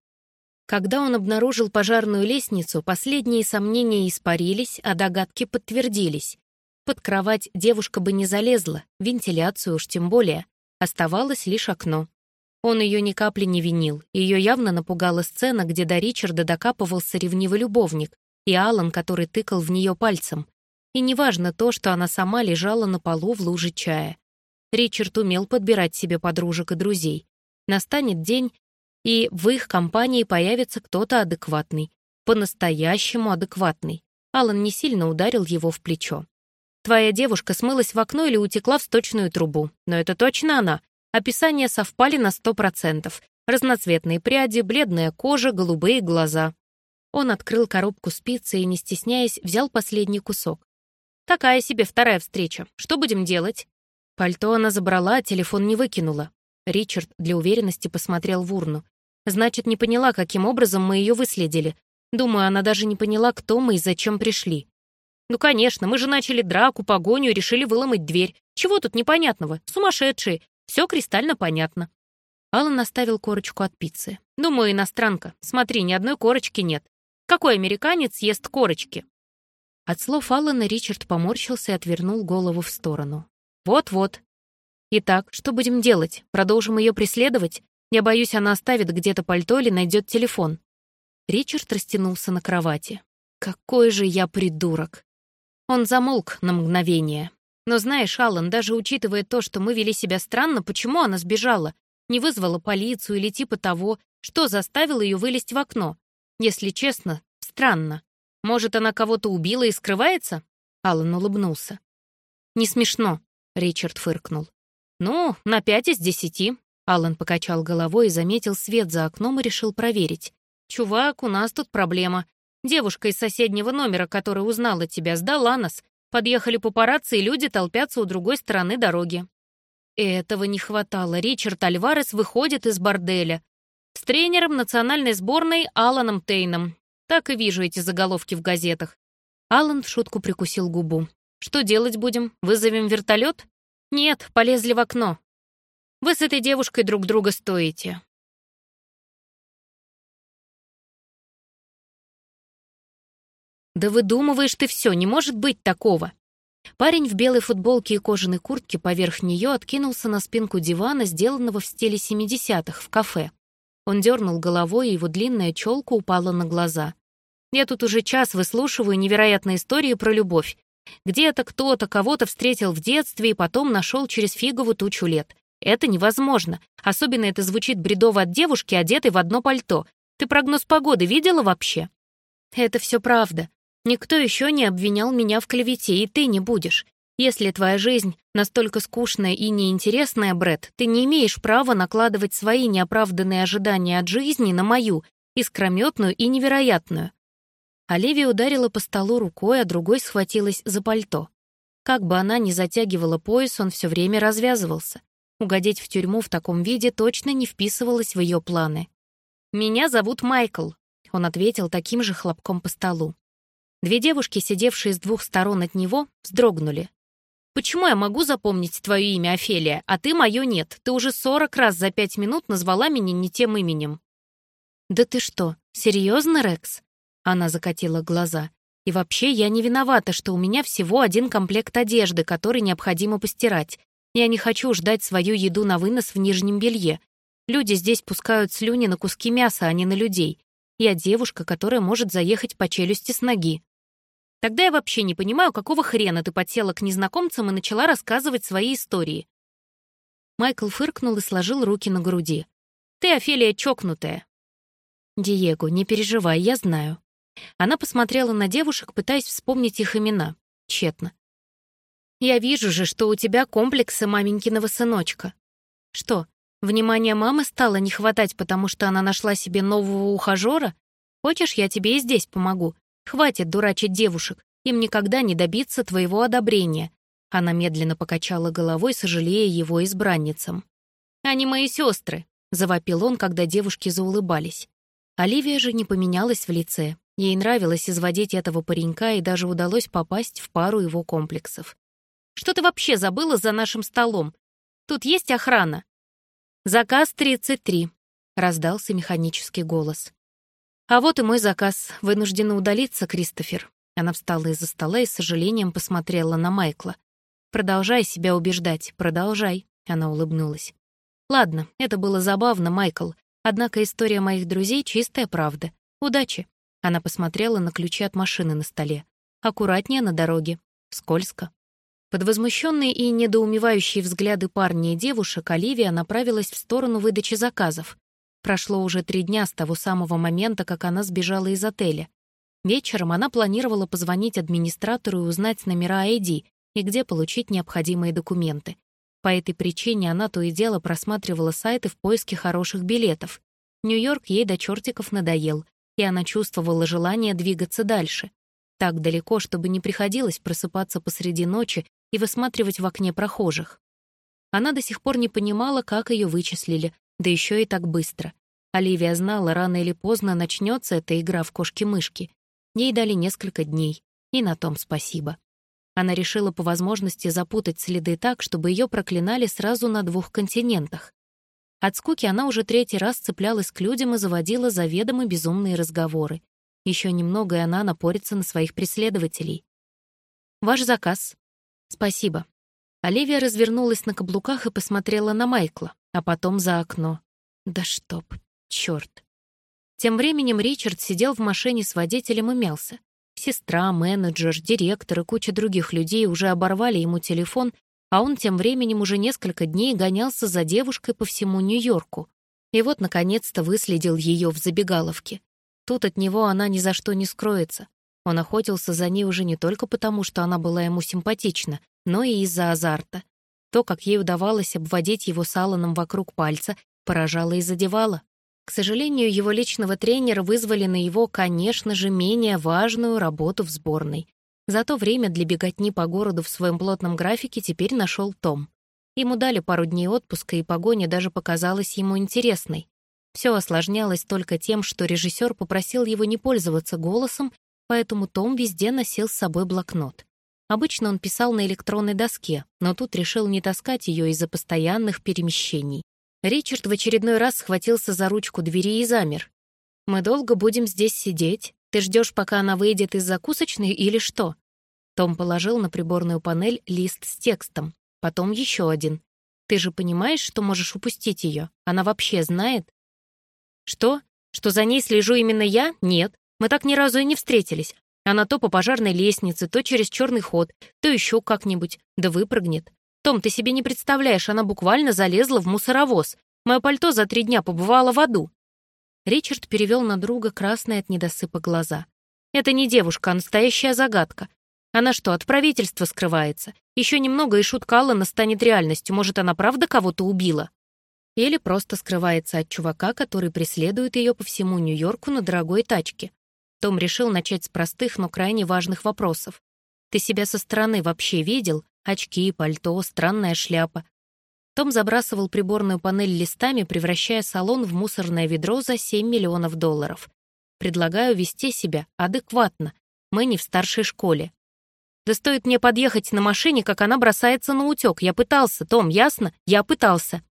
Когда он обнаружил пожарную лестницу, последние сомнения испарились, а догадки подтвердились. Под кровать девушка бы не залезла, вентиляцию уж тем более. Оставалось лишь окно. Он ее ни капли не винил, ее явно напугала сцена, где до Ричарда докапывался ревнивый любовник, и Алан, который тыкал в нее пальцем. И неважно то, что она сама лежала на полу в луже чая. Ричард умел подбирать себе подружек и друзей. Настанет день, и в их компании появится кто-то адекватный. по-настоящему адекватный. Алан не сильно ударил его в плечо. Твоя девушка смылась в окно или утекла в сточную трубу. Но это точно она. Описания совпали на сто процентов. Разноцветные пряди, бледная кожа, голубые глаза. Он открыл коробку спицы и, не стесняясь, взял последний кусок. «Такая себе вторая встреча. Что будем делать?» Пальто она забрала, а телефон не выкинула. Ричард для уверенности посмотрел в урну. Значит, не поняла, каким образом мы ее выследили. Думаю, она даже не поняла, кто мы и зачем пришли. Ну, конечно, мы же начали драку, погоню и решили выломать дверь. Чего тут непонятного? Сумасшедшие. Все кристально понятно. Алан наставил корочку от пиццы. Думаю, иностранка. Смотри, ни одной корочки нет. Какой американец ест корочки? От слов Алана Ричард поморщился и отвернул голову в сторону. Вот-вот. Итак, что будем делать? Продолжим ее преследовать? Я боюсь, она оставит где-то пальто или найдет телефон. Ричард растянулся на кровати. Какой же я придурок. Он замолк на мгновение. Но знаешь, Аллан, даже учитывая то, что мы вели себя странно, почему она сбежала? Не вызвала полицию или типа того, что заставило ее вылезть в окно? Если честно, странно. Может, она кого-то убила и скрывается? Аллан улыбнулся. Не смешно, Ричард фыркнул. Ну, на пять из десяти. Аллан покачал головой и заметил свет за окном и решил проверить. «Чувак, у нас тут проблема. Девушка из соседнего номера, которая узнала тебя, сдала нас. Подъехали папарацци, и люди толпятся у другой стороны дороги. Этого не хватало. Ричард Альварес выходит из борделя. С тренером национальной сборной Аланом Тейном. Так и вижу эти заголовки в газетах. Алан в шутку прикусил губу. «Что делать будем? Вызовем вертолет?» «Нет, полезли в окно. Вы с этой девушкой друг друга стоите. «Да выдумываешь ты все, не может быть такого!» Парень в белой футболке и кожаной куртке поверх нее откинулся на спинку дивана, сделанного в стиле 70-х, в кафе. Он дернул головой, и его длинная челка упала на глаза. «Я тут уже час выслушиваю невероятные истории про любовь. Где-то кто-то кого-то встретил в детстве и потом нашел через фигову тучу лет. Это невозможно. Особенно это звучит бредово от девушки, одетой в одно пальто. Ты прогноз погоды видела вообще?» «Это все правда. Никто еще не обвинял меня в клевете, и ты не будешь. Если твоя жизнь настолько скучная и неинтересная, Бред, ты не имеешь права накладывать свои неоправданные ожидания от жизни на мою, искрометную и невероятную. Оливия ударила по столу рукой, а другой схватилась за пальто. Как бы она ни затягивала пояс, он все время развязывался. Угодить в тюрьму в таком виде точно не вписывалось в ее планы. «Меня зовут Майкл», — он ответил таким же хлопком по столу. Две девушки, сидевшие с двух сторон от него, вздрогнули. «Почему я могу запомнить твое имя, Офелия, а ты мое нет? Ты уже сорок раз за пять минут назвала меня не тем именем». «Да ты что, серьезно, Рекс?» Она закатила глаза. «И вообще я не виновата, что у меня всего один комплект одежды, который необходимо постирать. Я не хочу ждать свою еду на вынос в нижнем белье. Люди здесь пускают слюни на куски мяса, а не на людей. Я девушка, которая может заехать по челюсти с ноги. Тогда я вообще не понимаю, какого хрена ты подсела к незнакомцам и начала рассказывать свои истории. Майкл фыркнул и сложил руки на груди. Ты, Офелия, чокнутая. Диего, не переживай, я знаю. Она посмотрела на девушек, пытаясь вспомнить их имена. Тщетно. Я вижу же, что у тебя комплексы маменькиного сыночка. Что, внимания мамы стало не хватать, потому что она нашла себе нового ухажера? Хочешь, я тебе и здесь помогу? Хватит дурачить девушек, им никогда не добиться твоего одобрения. Она медленно покачала головой, сожалея его избранницам. «Они мои сестры», — завопил он, когда девушки заулыбались. Оливия же не поменялась в лице. Ей нравилось изводить этого паренька, и даже удалось попасть в пару его комплексов. «Что ты вообще забыла за нашим столом? Тут есть охрана?» «Заказ 33», — раздался механический голос. «А вот и мой заказ. Вынуждена удалиться, Кристофер». Она встала из-за стола и с сожалением посмотрела на Майкла. «Продолжай себя убеждать, продолжай», — она улыбнулась. «Ладно, это было забавно, Майкл. Однако история моих друзей — чистая правда. Удачи». Она посмотрела на ключи от машины на столе. «Аккуратнее на дороге. Скользко». Под возмущенные и недоумевающие взгляды парней и девушек Оливия направилась в сторону выдачи заказов. Прошло уже три дня с того самого момента, как она сбежала из отеля. Вечером она планировала позвонить администратору и узнать номера ID и где получить необходимые документы. По этой причине она то и дело просматривала сайты в поиске хороших билетов. Нью-Йорк ей до чертиков надоел, и она чувствовала желание двигаться дальше. Так далеко, чтобы не приходилось просыпаться посреди ночи и высматривать в окне прохожих. Она до сих пор не понимала, как ее вычислили, да еще и так быстро. Оливия знала, рано или поздно начнется эта игра в кошки-мышки. Ей дали несколько дней, и на том спасибо. Она решила по возможности запутать следы так, чтобы ее проклинали сразу на двух континентах. От скуки она уже третий раз цеплялась к людям и заводила заведомо безумные разговоры. Еще немного, и она напорится на своих преследователей. «Ваш заказ». «Спасибо». Оливия развернулась на каблуках и посмотрела на Майкла, а потом за окно. «Да чтоб, черт!» Тем временем Ричард сидел в машине с водителем и мялся. Сестра, менеджер, директор и куча других людей уже оборвали ему телефон, а он тем временем уже несколько дней гонялся за девушкой по всему Нью-Йорку. И вот, наконец-то, выследил ее в забегаловке. Тут от него она ни за что не скроется. Он охотился за ней уже не только потому, что она была ему симпатична, но и из-за азарта. То, как ей удавалось обводить его салоном вокруг пальца, поражало и задевало. К сожалению, его личного тренера вызвали на его, конечно же, менее важную работу в сборной. Зато время для беготни по городу в своем плотном графике теперь нашел Том. Ему дали пару дней отпуска, и погоня даже показалась ему интересной. Все осложнялось только тем, что режиссер попросил его не пользоваться голосом, поэтому Том везде носил с собой блокнот. Обычно он писал на электронной доске, но тут решил не таскать ее из-за постоянных перемещений. Ричард в очередной раз схватился за ручку двери и замер. «Мы долго будем здесь сидеть? Ты ждешь, пока она выйдет из закусочной или что?» Том положил на приборную панель лист с текстом, потом еще один. «Ты же понимаешь, что можешь упустить ее? Она вообще знает?» «Что? Что за ней слежу именно я? Нет. Мы так ни разу и не встретились. Она то по пожарной лестнице, то через черный ход, то еще как-нибудь. Да выпрыгнет. Том, ты себе не представляешь, она буквально залезла в мусоровоз. Мое пальто за три дня побывало в аду». Ричард перевел на друга красные от недосыпа глаза. «Это не девушка, а настоящая загадка. Она что, от правительства скрывается? Еще немного, и шутка Аллана станет реальностью. Может, она правда кого-то убила?» Или просто скрывается от чувака, который преследует ее по всему Нью-Йорку на дорогой тачке. Том решил начать с простых, но крайне важных вопросов. «Ты себя со стороны вообще видел? Очки, пальто, странная шляпа?» Том забрасывал приборную панель листами, превращая салон в мусорное ведро за 7 миллионов долларов. «Предлагаю вести себя адекватно. Мы не в старшей школе». «Да стоит мне подъехать на машине, как она бросается на утек. Я пытался, Том, ясно? Я пытался».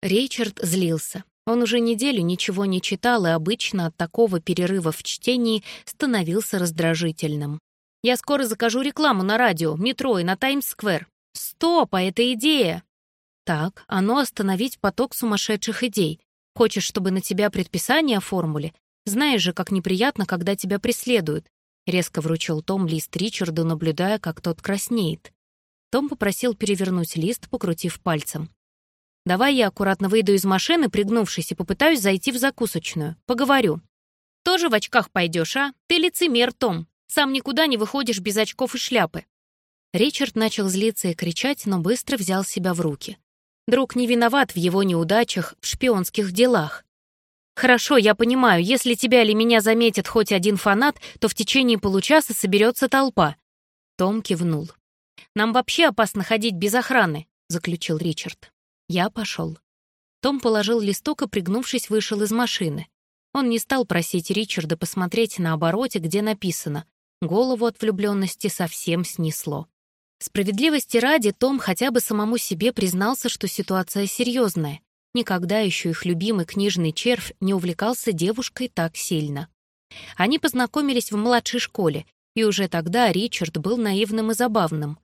Ричард злился. Он уже неделю ничего не читал и обычно от такого перерыва в чтении становился раздражительным. «Я скоро закажу рекламу на радио, метро и на Таймс-сквер». «Стоп, а это идея!» «Так, оно остановить поток сумасшедших идей. Хочешь, чтобы на тебя предписание оформили? Знаешь же, как неприятно, когда тебя преследуют». Резко вручил Том лист Ричарду, наблюдая, как тот краснеет. Том попросил перевернуть лист, покрутив пальцем. Давай я аккуратно выйду из машины, пригнувшись, и попытаюсь зайти в закусочную. Поговорю. Тоже в очках пойдешь, а? Ты лицемер, Том. Сам никуда не выходишь без очков и шляпы. Ричард начал злиться и кричать, но быстро взял себя в руки. Друг не виноват в его неудачах, в шпионских делах. «Хорошо, я понимаю, если тебя или меня заметит хоть один фанат, то в течение получаса соберется толпа». Том кивнул. «Нам вообще опасно ходить без охраны», — заключил Ричард. Я пошел. Том положил листок и, пригнувшись, вышел из машины. Он не стал просить Ричарда посмотреть на обороте, где написано «Голову от влюбленности совсем снесло». Справедливости ради, Том хотя бы самому себе признался, что ситуация серьезная. Никогда еще их любимый книжный червь не увлекался девушкой так сильно. Они познакомились в младшей школе, и уже тогда Ричард был наивным и забавным.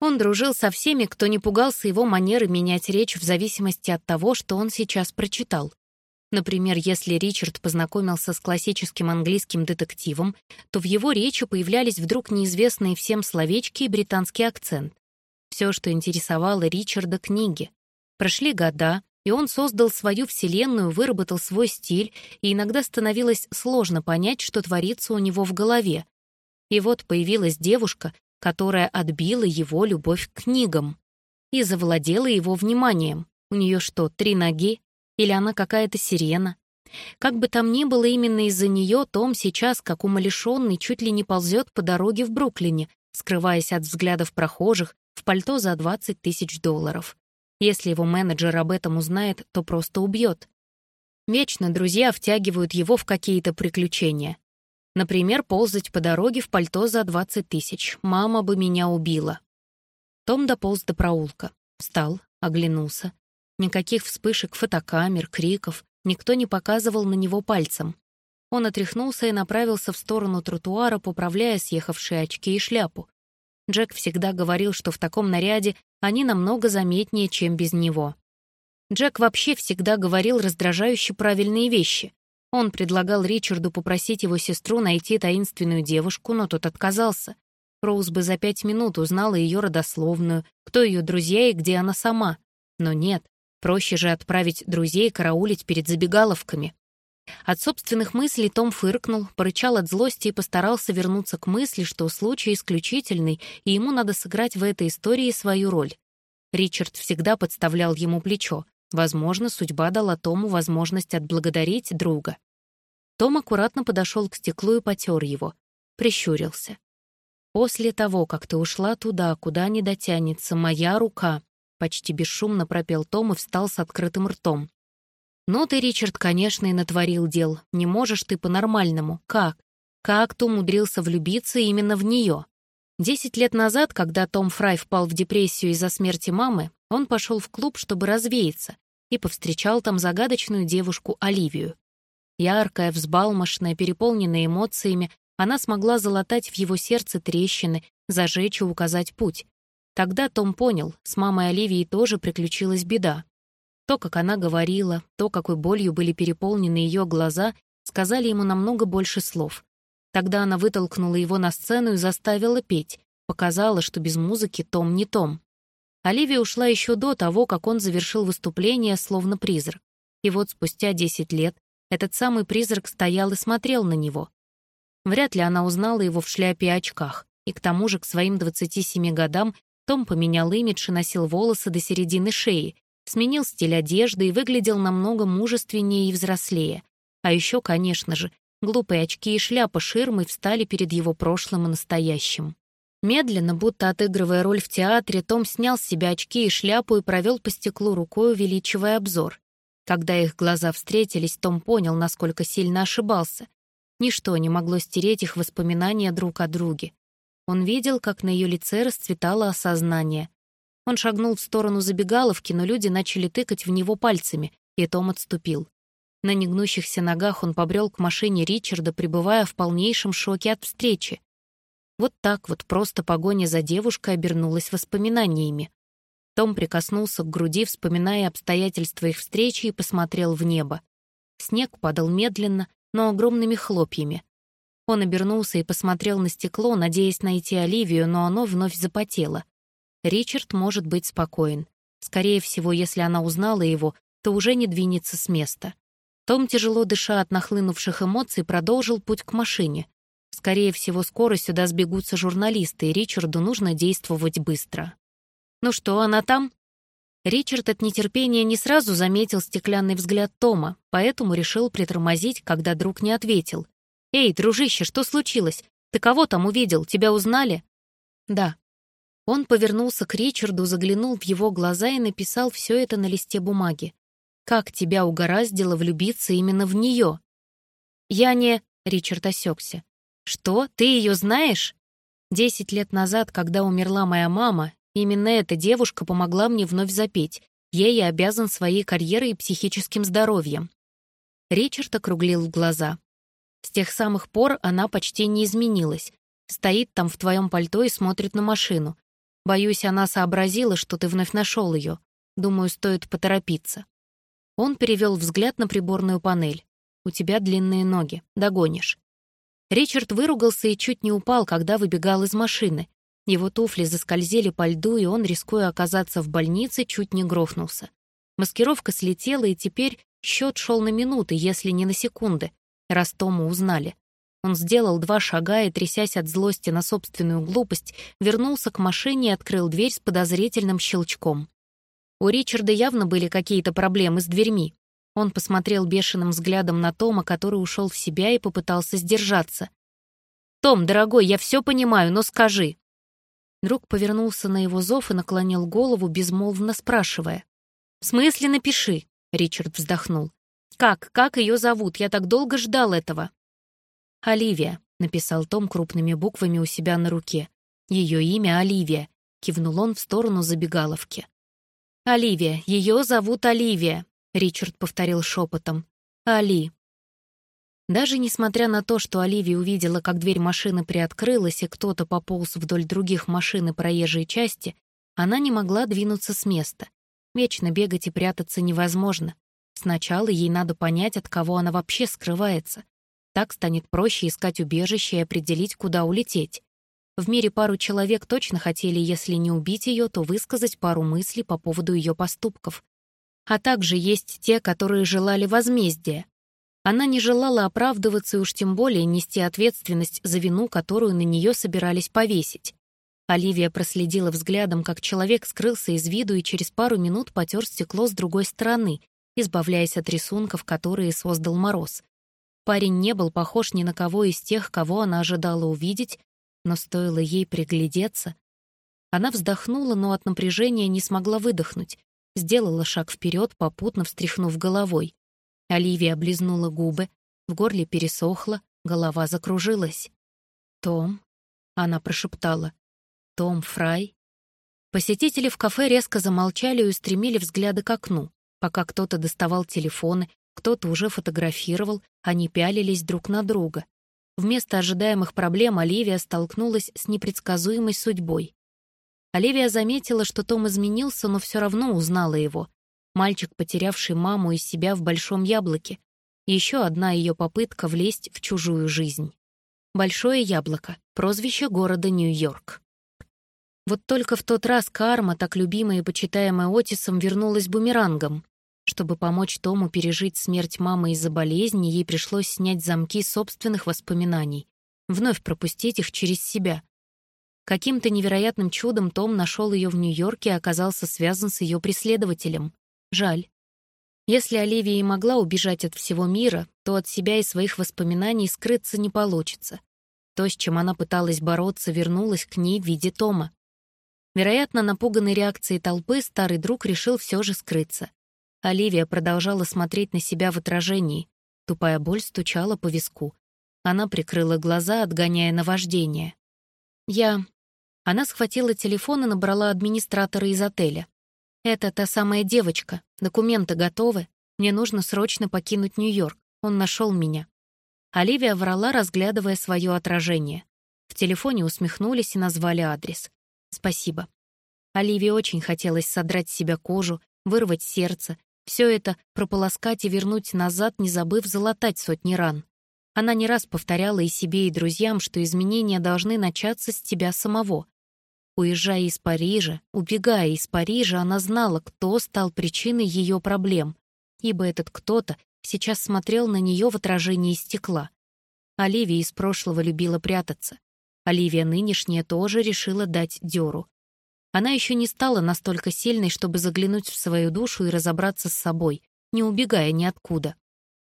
Он дружил со всеми, кто не пугался его манеры менять речь в зависимости от того, что он сейчас прочитал. Например, если Ричард познакомился с классическим английским детективом, то в его речи появлялись вдруг неизвестные всем словечки и британский акцент. Все, что интересовало Ричарда, книги. Прошли года, и он создал свою вселенную, выработал свой стиль, и иногда становилось сложно понять, что творится у него в голове, И вот появилась девушка, которая отбила его любовь к книгам и завладела его вниманием. У нее что, три ноги? Или она какая-то сирена? Как бы там ни было, именно из-за нее Том сейчас, как умалишенный, чуть ли не ползет по дороге в Бруклине, скрываясь от взглядов прохожих, в пальто за 20 тысяч долларов. Если его менеджер об этом узнает, то просто убьет. Вечно друзья втягивают его в какие-то приключения. Например, ползать по дороге в пальто за 20 тысяч. Мама бы меня убила. Том дополз до проулка. Встал, оглянулся. Никаких вспышек фотокамер, криков. Никто не показывал на него пальцем. Он отряхнулся и направился в сторону тротуара, поправляя съехавшие очки и шляпу. Джек всегда говорил, что в таком наряде они намного заметнее, чем без него. Джек вообще всегда говорил раздражающе правильные вещи. Он предлагал Ричарду попросить его сестру найти таинственную девушку, но тот отказался. Роуз бы за пять минут узнала ее родословную, кто ее друзья и где она сама. Но нет, проще же отправить друзей караулить перед забегаловками. От собственных мыслей Том фыркнул, порычал от злости и постарался вернуться к мысли, что случай исключительный, и ему надо сыграть в этой истории свою роль. Ричард всегда подставлял ему плечо. Возможно, судьба дала Тому возможность отблагодарить друга. Том аккуратно подошел к стеклу и потер его. Прищурился. «После того, как ты ушла туда, куда не дотянется моя рука», почти бесшумно пропел Том и встал с открытым ртом. «Ну ты, Ричард, конечно, и натворил дел. Не можешь ты по-нормальному. Как? Как ты умудрился влюбиться именно в нее?» Десять лет назад, когда Том Фрай впал в депрессию из-за смерти мамы, он пошел в клуб, чтобы развеяться, и повстречал там загадочную девушку Оливию. Яркая, взбалмошная, переполненная эмоциями, она смогла залатать в его сердце трещины, зажечь и указать путь. Тогда Том понял, с мамой Оливии тоже приключилась беда. То, как она говорила, то, какой болью были переполнены ее глаза, сказали ему намного больше слов. Тогда она вытолкнула его на сцену и заставила петь, показала, что без музыки Том не Том. Оливия ушла еще до того, как он завершил выступление, словно призрак. И вот спустя 10 лет этот самый призрак стоял и смотрел на него. Вряд ли она узнала его в шляпе и очках, и к тому же к своим 27 годам том поменял имидж и носил волосы до середины шеи, сменил стиль одежды и выглядел намного мужественнее и взрослее. А еще, конечно же, глупые очки и шляпа ширмой встали перед его прошлым и настоящим. Медленно, будто отыгрывая роль в театре, Том снял с себя очки и шляпу и провел по стеклу рукой, увеличивая обзор. Когда их глаза встретились, Том понял, насколько сильно ошибался. Ничто не могло стереть их воспоминания друг о друге. Он видел, как на ее лице расцветало осознание. Он шагнул в сторону забегаловки, но люди начали тыкать в него пальцами, и Том отступил. На негнущихся ногах он побрел к машине Ричарда, пребывая в полнейшем шоке от встречи. Вот так вот просто погоня за девушкой обернулась воспоминаниями. Том прикоснулся к груди, вспоминая обстоятельства их встречи, и посмотрел в небо. Снег падал медленно, но огромными хлопьями. Он обернулся и посмотрел на стекло, надеясь найти Оливию, но оно вновь запотело. Ричард может быть спокоен. Скорее всего, если она узнала его, то уже не двинется с места. Том, тяжело дыша от нахлынувших эмоций, продолжил путь к машине. Скорее всего, скоро сюда сбегутся журналисты, и Ричарду нужно действовать быстро. «Ну что, она там?» Ричард от нетерпения не сразу заметил стеклянный взгляд Тома, поэтому решил притормозить, когда друг не ответил. «Эй, дружище, что случилось? Ты кого там увидел? Тебя узнали?» «Да», он повернулся к Ричарду, заглянул в его глаза и написал все это на листе бумаги. «Как тебя угораздило влюбиться именно в нее?» «Я не...» — Ричард осекся. «Что? Ты ее знаешь?» Десять лет назад, когда умерла моя мама, именно эта девушка помогла мне вновь запеть. Ей я обязан своей карьерой и психическим здоровьем. Ричард округлил глаза. С тех самых пор она почти не изменилась. Стоит там в твоем пальто и смотрит на машину. Боюсь, она сообразила, что ты вновь нашел ее. Думаю, стоит поторопиться. Он перевел взгляд на приборную панель. У тебя длинные ноги. Догонишь. Ричард выругался и чуть не упал, когда выбегал из машины. Его туфли заскользили по льду, и он, рискуя оказаться в больнице, чуть не грохнулся. Маскировка слетела, и теперь счет шел на минуты, если не на секунды, раз Тому узнали. Он сделал два шага и, трясясь от злости на собственную глупость, вернулся к машине и открыл дверь с подозрительным щелчком. У Ричарда явно были какие-то проблемы с дверьми. Он посмотрел бешеным взглядом на Тома, который ушел в себя и попытался сдержаться. «Том, дорогой, я все понимаю, но скажи». Друг повернулся на его зов и наклонил голову, безмолвно спрашивая. «В смысле напиши?» — Ричард вздохнул. «Как? Как ее зовут? Я так долго ждал этого». «Оливия», — написал Том крупными буквами у себя на руке. «Ее имя Оливия», — кивнул он в сторону забегаловки. «Оливия, ее зовут Оливия», — Ричард повторил шепотом. «Али». Даже несмотря на то, что Оливия увидела, как дверь машины приоткрылась и кто-то пополз вдоль других машин и проезжей части, она не могла двинуться с места. Вечно бегать и прятаться невозможно. Сначала ей надо понять, от кого она вообще скрывается. Так станет проще искать убежище и определить, куда улететь. В мире пару человек точно хотели, если не убить ее, то высказать пару мыслей по поводу ее поступков. А также есть те, которые желали возмездия. Она не желала оправдываться и уж тем более нести ответственность за вину, которую на нее собирались повесить. Оливия проследила взглядом, как человек скрылся из виду и через пару минут потер стекло с другой стороны, избавляясь от рисунков, которые создал Мороз. Парень не был похож ни на кого из тех, кого она ожидала увидеть, но стоило ей приглядеться. Она вздохнула, но от напряжения не смогла выдохнуть, сделала шаг вперед, попутно встряхнув головой. Оливия облизнула губы, в горле пересохло, голова закружилась. «Том?» — она прошептала. «Том Фрай?» Посетители в кафе резко замолчали и устремили взгляды к окну. Пока кто-то доставал телефоны, кто-то уже фотографировал, они пялились друг на друга. Вместо ожидаемых проблем Оливия столкнулась с непредсказуемой судьбой. Оливия заметила, что Том изменился, но все равно узнала его. Мальчик, потерявший маму и себя в большом яблоке. Еще одна ее попытка влезть в чужую жизнь. Большое яблоко — прозвище города Нью-Йорк. Вот только в тот раз карма, так любимая и почитаемая Отисом, вернулась бумерангом. Чтобы помочь Тому пережить смерть мамы из-за болезни, ей пришлось снять замки собственных воспоминаний, вновь пропустить их через себя. Каким-то невероятным чудом Том нашел ее в Нью-Йорке и оказался связан с ее преследователем. Жаль. Если Оливия и могла убежать от всего мира, то от себя и своих воспоминаний скрыться не получится. То, с чем она пыталась бороться, вернулось к ней в виде Тома. Вероятно, напуганной реакцией толпы старый друг решил все же скрыться. Оливия продолжала смотреть на себя в отражении. Тупая боль стучала по виску. Она прикрыла глаза, отгоняя наваждение. «Я...» Она схватила телефон и набрала администратора из отеля. «Это та самая девочка. Документы готовы. Мне нужно срочно покинуть Нью-Йорк. Он нашел меня». Оливия врала, разглядывая свое отражение. В телефоне усмехнулись и назвали адрес. «Спасибо». Оливии очень хотелось содрать с себя кожу, вырвать сердце, все это прополоскать и вернуть назад, не забыв залатать сотни ран. Она не раз повторяла и себе, и друзьям, что изменения должны начаться с тебя самого. Уезжая из Парижа, убегая из Парижа, она знала, кто стал причиной ее проблем, ибо этот кто-то сейчас смотрел на нее в отражении стекла. Оливия из прошлого любила прятаться. Оливия нынешняя тоже решила дать дёру. Она еще не стала настолько сильной, чтобы заглянуть в свою душу и разобраться с собой, не убегая ниоткуда.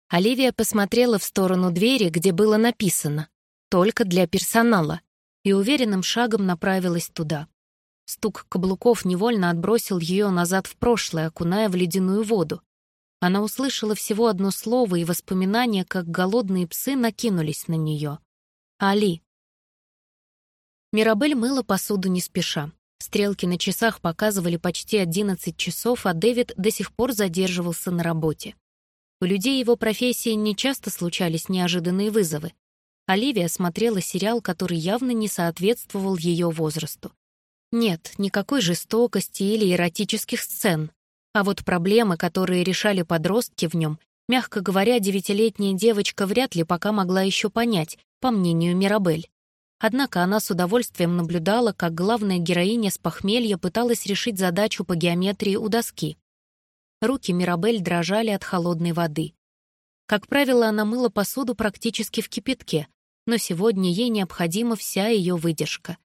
Оливия посмотрела в сторону двери, где было написано «Только для персонала», и уверенным шагом направилась туда. Стук каблуков невольно отбросил ее назад в прошлое, окуная в ледяную воду. Она услышала всего одно слово, и воспоминания, как голодные псы, накинулись на нее. «Али». Мирабель мыла посуду не спеша. Стрелки на часах показывали почти 11 часов, а Дэвид до сих пор задерживался на работе. У людей его профессии не часто случались неожиданные вызовы. Оливия смотрела сериал, который явно не соответствовал ее возрасту. Нет, никакой жестокости или эротических сцен. А вот проблемы, которые решали подростки в нем, мягко говоря, девятилетняя девочка вряд ли пока могла еще понять, по мнению Мирабель. Однако она с удовольствием наблюдала, как главная героиня с похмелья пыталась решить задачу по геометрии у доски. Руки Мирабель дрожали от холодной воды. Как правило, она мыла посуду практически в кипятке, но сегодня ей необходима вся ее выдержка.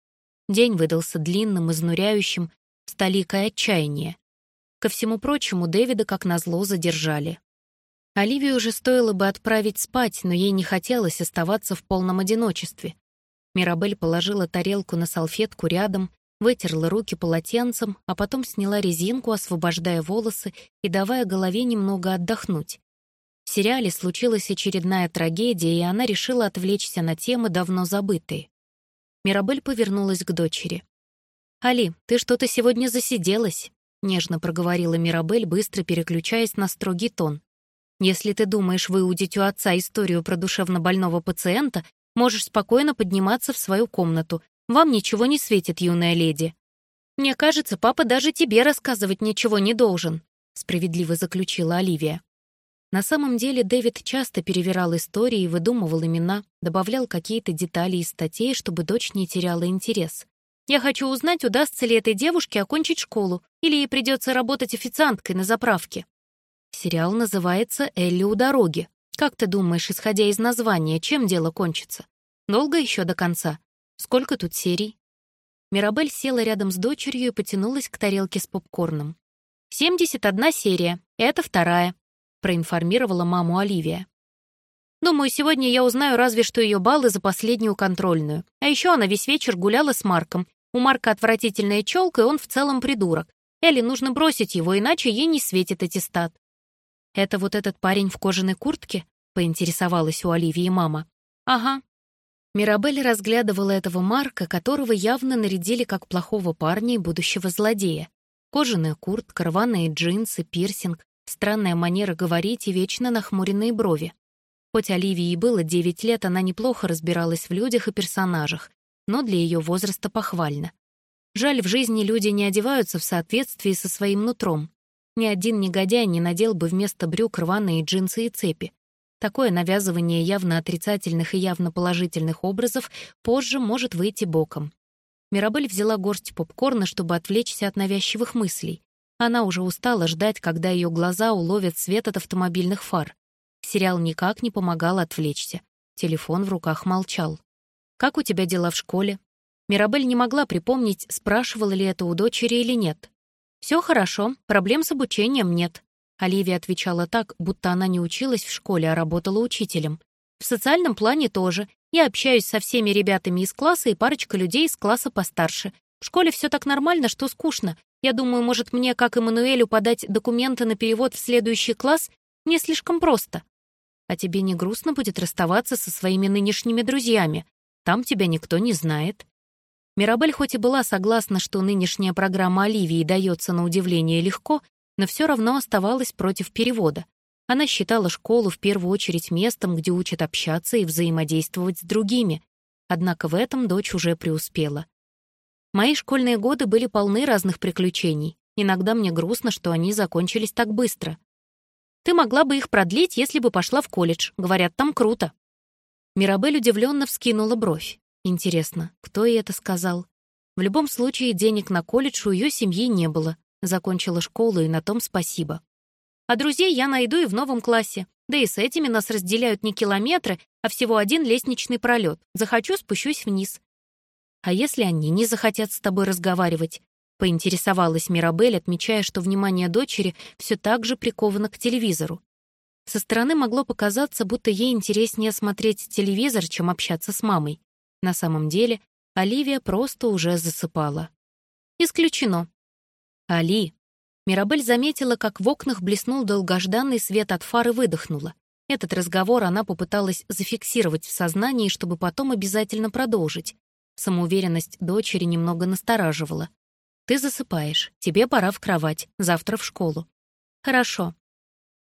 День выдался длинным, изнуряющим, с толикой отчаяния. Ко всему прочему, Дэвида, как назло, задержали. Оливию уже стоило бы отправить спать, но ей не хотелось оставаться в полном одиночестве. Мирабель положила тарелку на салфетку рядом, вытерла руки полотенцем, а потом сняла резинку, освобождая волосы и давая голове немного отдохнуть. В сериале случилась очередная трагедия, и она решила отвлечься на темы, давно забытые. Мирабель повернулась к дочери. «Али, ты что-то сегодня засиделась», — нежно проговорила Мирабель, быстро переключаясь на строгий тон. «Если ты думаешь выудить у отца историю про душевнобольного пациента, можешь спокойно подниматься в свою комнату. Вам ничего не светит, юная леди». «Мне кажется, папа даже тебе рассказывать ничего не должен», — справедливо заключила Оливия. На самом деле Дэвид часто перевирал истории, выдумывал имена, добавлял какие-то детали из статей, чтобы дочь не теряла интерес. «Я хочу узнать, удастся ли этой девушке окончить школу, или ей придется работать официанткой на заправке». Сериал называется «Элли у дороги». Как ты думаешь, исходя из названия, чем дело кончится? Долго еще до конца? Сколько тут серий? Мирабель села рядом с дочерью и потянулась к тарелке с попкорном. «71 серия. Это вторая проинформировала маму Оливия. «Думаю, сегодня я узнаю разве что ее баллы за последнюю контрольную. А еще она весь вечер гуляла с Марком. У Марка отвратительная челка, и он в целом придурок. Элли нужно бросить его, иначе ей не светит аттестат». «Это вот этот парень в кожаной куртке?» — поинтересовалась у Оливии мама. «Ага». Мирабель разглядывала этого Марка, которого явно нарядили как плохого парня и будущего злодея. Кожаная куртка, рваные джинсы, пирсинг, Странная манера говорить и вечно нахмуренные брови. Хоть Оливии и было 9 лет, она неплохо разбиралась в людях и персонажах, но для ее возраста похвально. Жаль, в жизни люди не одеваются в соответствии со своим нутром. Ни один негодяй не надел бы вместо брюк рваные джинсы и цепи. Такое навязывание явно отрицательных и явно положительных образов позже может выйти боком. Мирабель взяла горсть попкорна, чтобы отвлечься от навязчивых мыслей. Она уже устала ждать, когда ее глаза уловят свет от автомобильных фар. Сериал никак не помогал отвлечься. Телефон в руках молчал. «Как у тебя дела в школе?» Мирабель не могла припомнить, спрашивала ли это у дочери или нет. «Все хорошо, проблем с обучением нет». Оливия отвечала так, будто она не училась в школе, а работала учителем. «В социальном плане тоже. Я общаюсь со всеми ребятами из класса и парочка людей из класса постарше. В школе все так нормально, что скучно. Я думаю, может, мне, как Эммануэлю, подать документы на перевод в следующий класс не слишком просто. А тебе не грустно будет расставаться со своими нынешними друзьями? Там тебя никто не знает. Мирабель хоть и была согласна, что нынешняя программа Оливии дается на удивление легко, но все равно оставалась против перевода. Она считала школу в первую очередь местом, где учат общаться и взаимодействовать с другими. Однако в этом дочь уже преуспела. Мои школьные годы были полны разных приключений. Иногда мне грустно, что они закончились так быстро. Ты могла бы их продлить, если бы пошла в колледж. Говорят, там круто. Мирабель удивленно вскинула бровь. Интересно, кто ей это сказал? В любом случае, денег на колледж у ее семьи не было. Закончила школу, и на том спасибо. А друзей я найду и в новом классе. Да и с этими нас разделяют не километры, а всего один лестничный пролет. Захочу, спущусь вниз. «А если они не захотят с тобой разговаривать?» — поинтересовалась Мирабель, отмечая, что внимание дочери все так же приковано к телевизору. Со стороны могло показаться, будто ей интереснее смотреть телевизор, чем общаться с мамой. На самом деле Оливия просто уже засыпала. «Исключено». «Али». Мирабель заметила, как в окнах блеснул долгожданный свет от фары выдохнула. Этот разговор она попыталась зафиксировать в сознании, чтобы потом обязательно продолжить. Самоуверенность дочери немного настораживала. «Ты засыпаешь, тебе пора в кровать, завтра в школу». «Хорошо».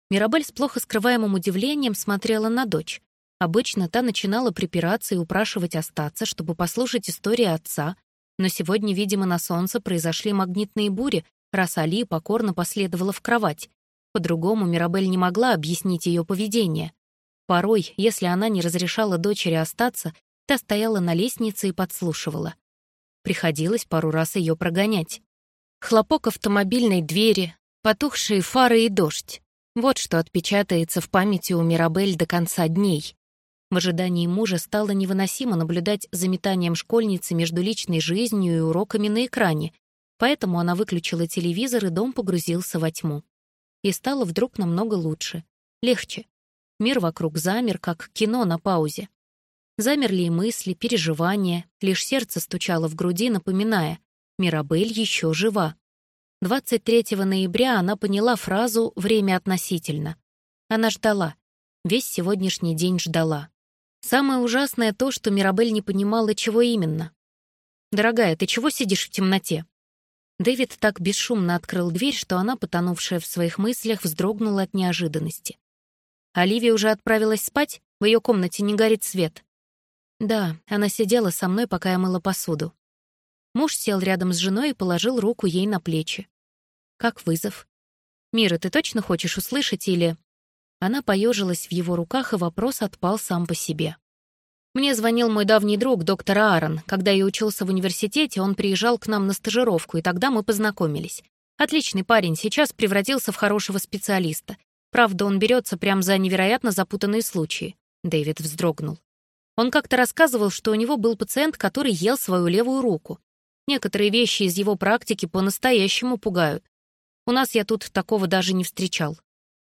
Мирабель с плохо скрываемым удивлением смотрела на дочь. Обычно та начинала припираться и упрашивать остаться, чтобы послушать истории отца, но сегодня, видимо, на солнце произошли магнитные бури, раз Али покорно последовала в кровать. По-другому Мирабель не могла объяснить ее поведение. Порой, если она не разрешала дочери остаться, Та стояла на лестнице и подслушивала. Приходилось пару раз ее прогонять. Хлопок автомобильной двери, потухшие фары и дождь. Вот что отпечатается в памяти у Мирабель до конца дней. В ожидании мужа стало невыносимо наблюдать за метанием школьницы между личной жизнью и уроками на экране, поэтому она выключила телевизор, и дом погрузился во тьму. И стало вдруг намного лучше, легче. Мир вокруг замер, как кино на паузе. Замерли и мысли, переживания, лишь сердце стучало в груди, напоминая, Мирабель еще жива. 23 ноября она поняла фразу «время относительно». Она ждала. Весь сегодняшний день ждала. Самое ужасное то, что Мирабель не понимала, чего именно. «Дорогая, ты чего сидишь в темноте?» Дэвид так бесшумно открыл дверь, что она, потонувшая в своих мыслях, вздрогнула от неожиданности. «Оливия уже отправилась спать? В ее комнате не горит свет». Да, она сидела со мной, пока я мыла посуду. Муж сел рядом с женой и положил руку ей на плечи. Как вызов. «Мира, ты точно хочешь услышать или...» Она поежилась в его руках, и вопрос отпал сам по себе. Мне звонил мой давний друг, доктор Аарон. Когда я учился в университете, он приезжал к нам на стажировку, и тогда мы познакомились. Отличный парень, сейчас превратился в хорошего специалиста. Правда, он берется прямо за невероятно запутанные случаи. Дэвид вздрогнул. Он как-то рассказывал, что у него был пациент, который ел свою левую руку. Некоторые вещи из его практики по-настоящему пугают. У нас я тут такого даже не встречал.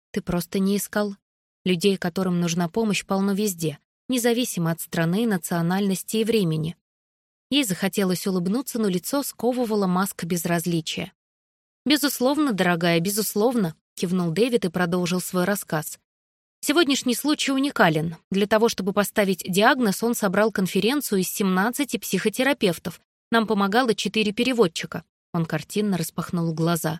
Ты просто не искал. Людей, которым нужна помощь, полно везде, независимо от страны, национальности и времени. Ей захотелось улыбнуться, но лицо сковывала маска безразличия. «Безусловно, дорогая, безусловно», — кивнул Дэвид и продолжил свой рассказ. Сегодняшний случай уникален. Для того, чтобы поставить диагноз, он собрал конференцию из 17 психотерапевтов. Нам помогало четыре переводчика. Он картинно распахнул глаза.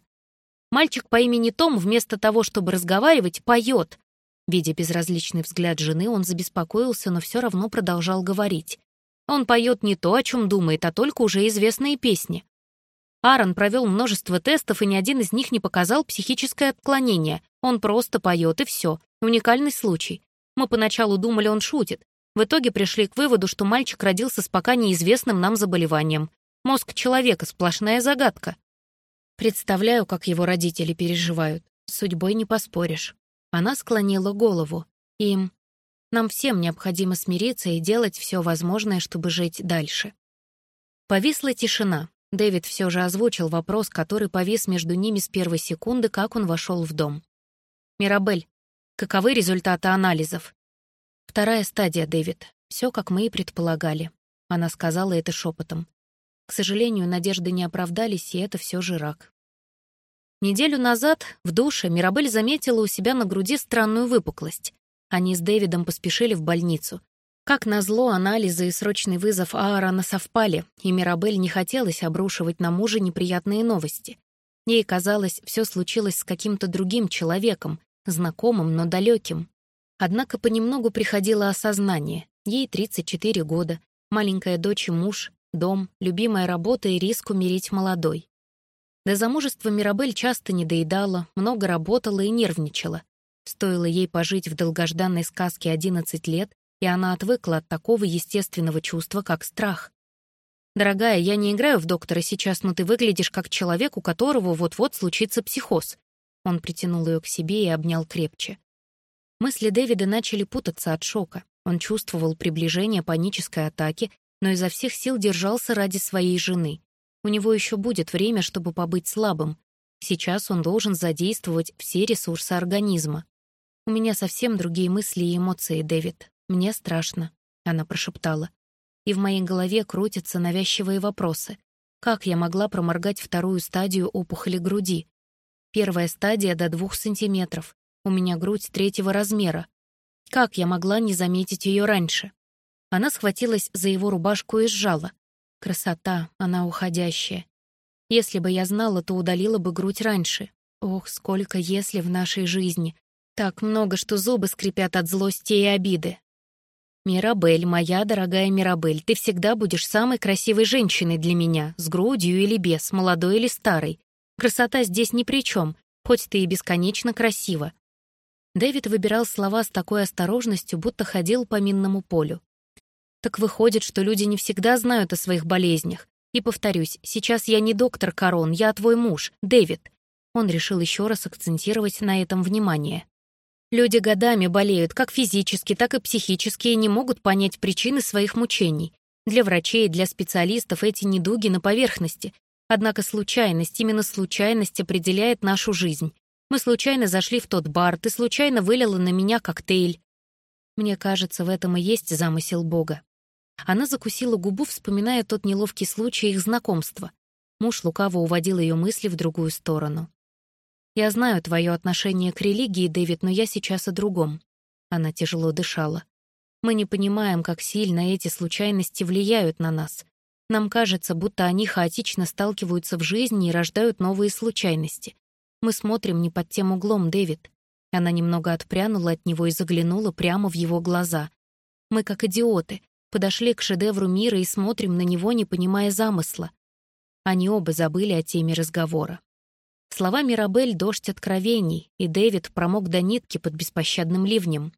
Мальчик по имени Том вместо того, чтобы разговаривать, поет. Видя безразличный взгляд жены, он забеспокоился, но все равно продолжал говорить. Он поет не то, о чем думает, а только уже известные песни. Аарон провел множество тестов, и ни один из них не показал психическое отклонение. Он просто поет, и все. Уникальный случай. Мы поначалу думали, он шутит. В итоге пришли к выводу, что мальчик родился с пока неизвестным нам заболеванием. Мозг человека — сплошная загадка. Представляю, как его родители переживают. С судьбой не поспоришь. Она склонила голову. Им. Нам всем необходимо смириться и делать все возможное, чтобы жить дальше. Повисла тишина. Дэвид все же озвучил вопрос, который повис между ними с первой секунды, как он вошел в дом. «Мирабель, каковы результаты анализов?» «Вторая стадия, Дэвид. Все, как мы и предполагали». Она сказала это шепотом. К сожалению, надежды не оправдались, и это все же рак. Неделю назад в душе Мирабель заметила у себя на груди странную выпуклость. Они с Дэвидом поспешили в больницу. Как назло, анализы и срочный вызов Аарона совпали, и Мирабель не хотелось обрушивать на мужа неприятные новости. Ей казалось, все случилось с каким-то другим человеком, знакомым, но далеким. Однако понемногу приходило осознание. Ей 34 года, маленькая дочь и муж, дом, любимая работа и риск умереть молодой. До замужества Мирабель часто недоедала, много работала и нервничала. Стоило ей пожить в долгожданной сказке 11 лет, и она отвыкла от такого естественного чувства, как страх. «Дорогая, я не играю в доктора сейчас, но ты выглядишь как человек, у которого вот-вот случится психоз». Он притянул ее к себе и обнял крепче. Мысли Дэвида начали путаться от шока. Он чувствовал приближение панической атаки, но изо всех сил держался ради своей жены. У него еще будет время, чтобы побыть слабым. Сейчас он должен задействовать все ресурсы организма. «У меня совсем другие мысли и эмоции, Дэвид. «Мне страшно», — она прошептала. И в моей голове крутятся навязчивые вопросы. Как я могла проморгать вторую стадию опухоли груди? Первая стадия до двух сантиметров. У меня грудь третьего размера. Как я могла не заметить ее раньше? Она схватилась за его рубашку и сжала. Красота, она уходящая. Если бы я знала, то удалила бы грудь раньше. Ох, сколько «если» в нашей жизни. Так много, что зубы скрипят от злости и обиды. «Мирабель, моя дорогая Мирабель, ты всегда будешь самой красивой женщиной для меня, с грудью или без, молодой или старой. Красота здесь ни при чем, хоть ты и бесконечно красива». Дэвид выбирал слова с такой осторожностью, будто ходил по минному полю. Так выходит, что люди не всегда знают о своих болезнях. И повторюсь, сейчас я не доктор Корон, я твой муж, Дэвид. Он решил еще раз акцентировать на этом внимание. Люди годами болеют как физически, так и психически и не могут понять причины своих мучений. Для врачей и для специалистов эти недуги на поверхности. Однако случайность, именно случайность определяет нашу жизнь. Мы случайно зашли в тот бар, ты случайно вылила на меня коктейль. Мне кажется, в этом и есть замысел Бога. Она закусила губу, вспоминая тот неловкий случай их знакомства. Муж лукаво уводил ее мысли в другую сторону. «Я знаю твое отношение к религии, Дэвид, но я сейчас о другом». Она тяжело дышала. «Мы не понимаем, как сильно эти случайности влияют на нас. Нам кажется, будто они хаотично сталкиваются в жизни и рождают новые случайности. Мы смотрим не под тем углом, Дэвид. Она немного отпрянула от него и заглянула прямо в его глаза. Мы, как идиоты, подошли к шедевру мира и смотрим на него, не понимая замысла. Они оба забыли о теме разговора. Слова Мирабель — дождь откровений, и Дэвид промок до нитки под беспощадным ливнем.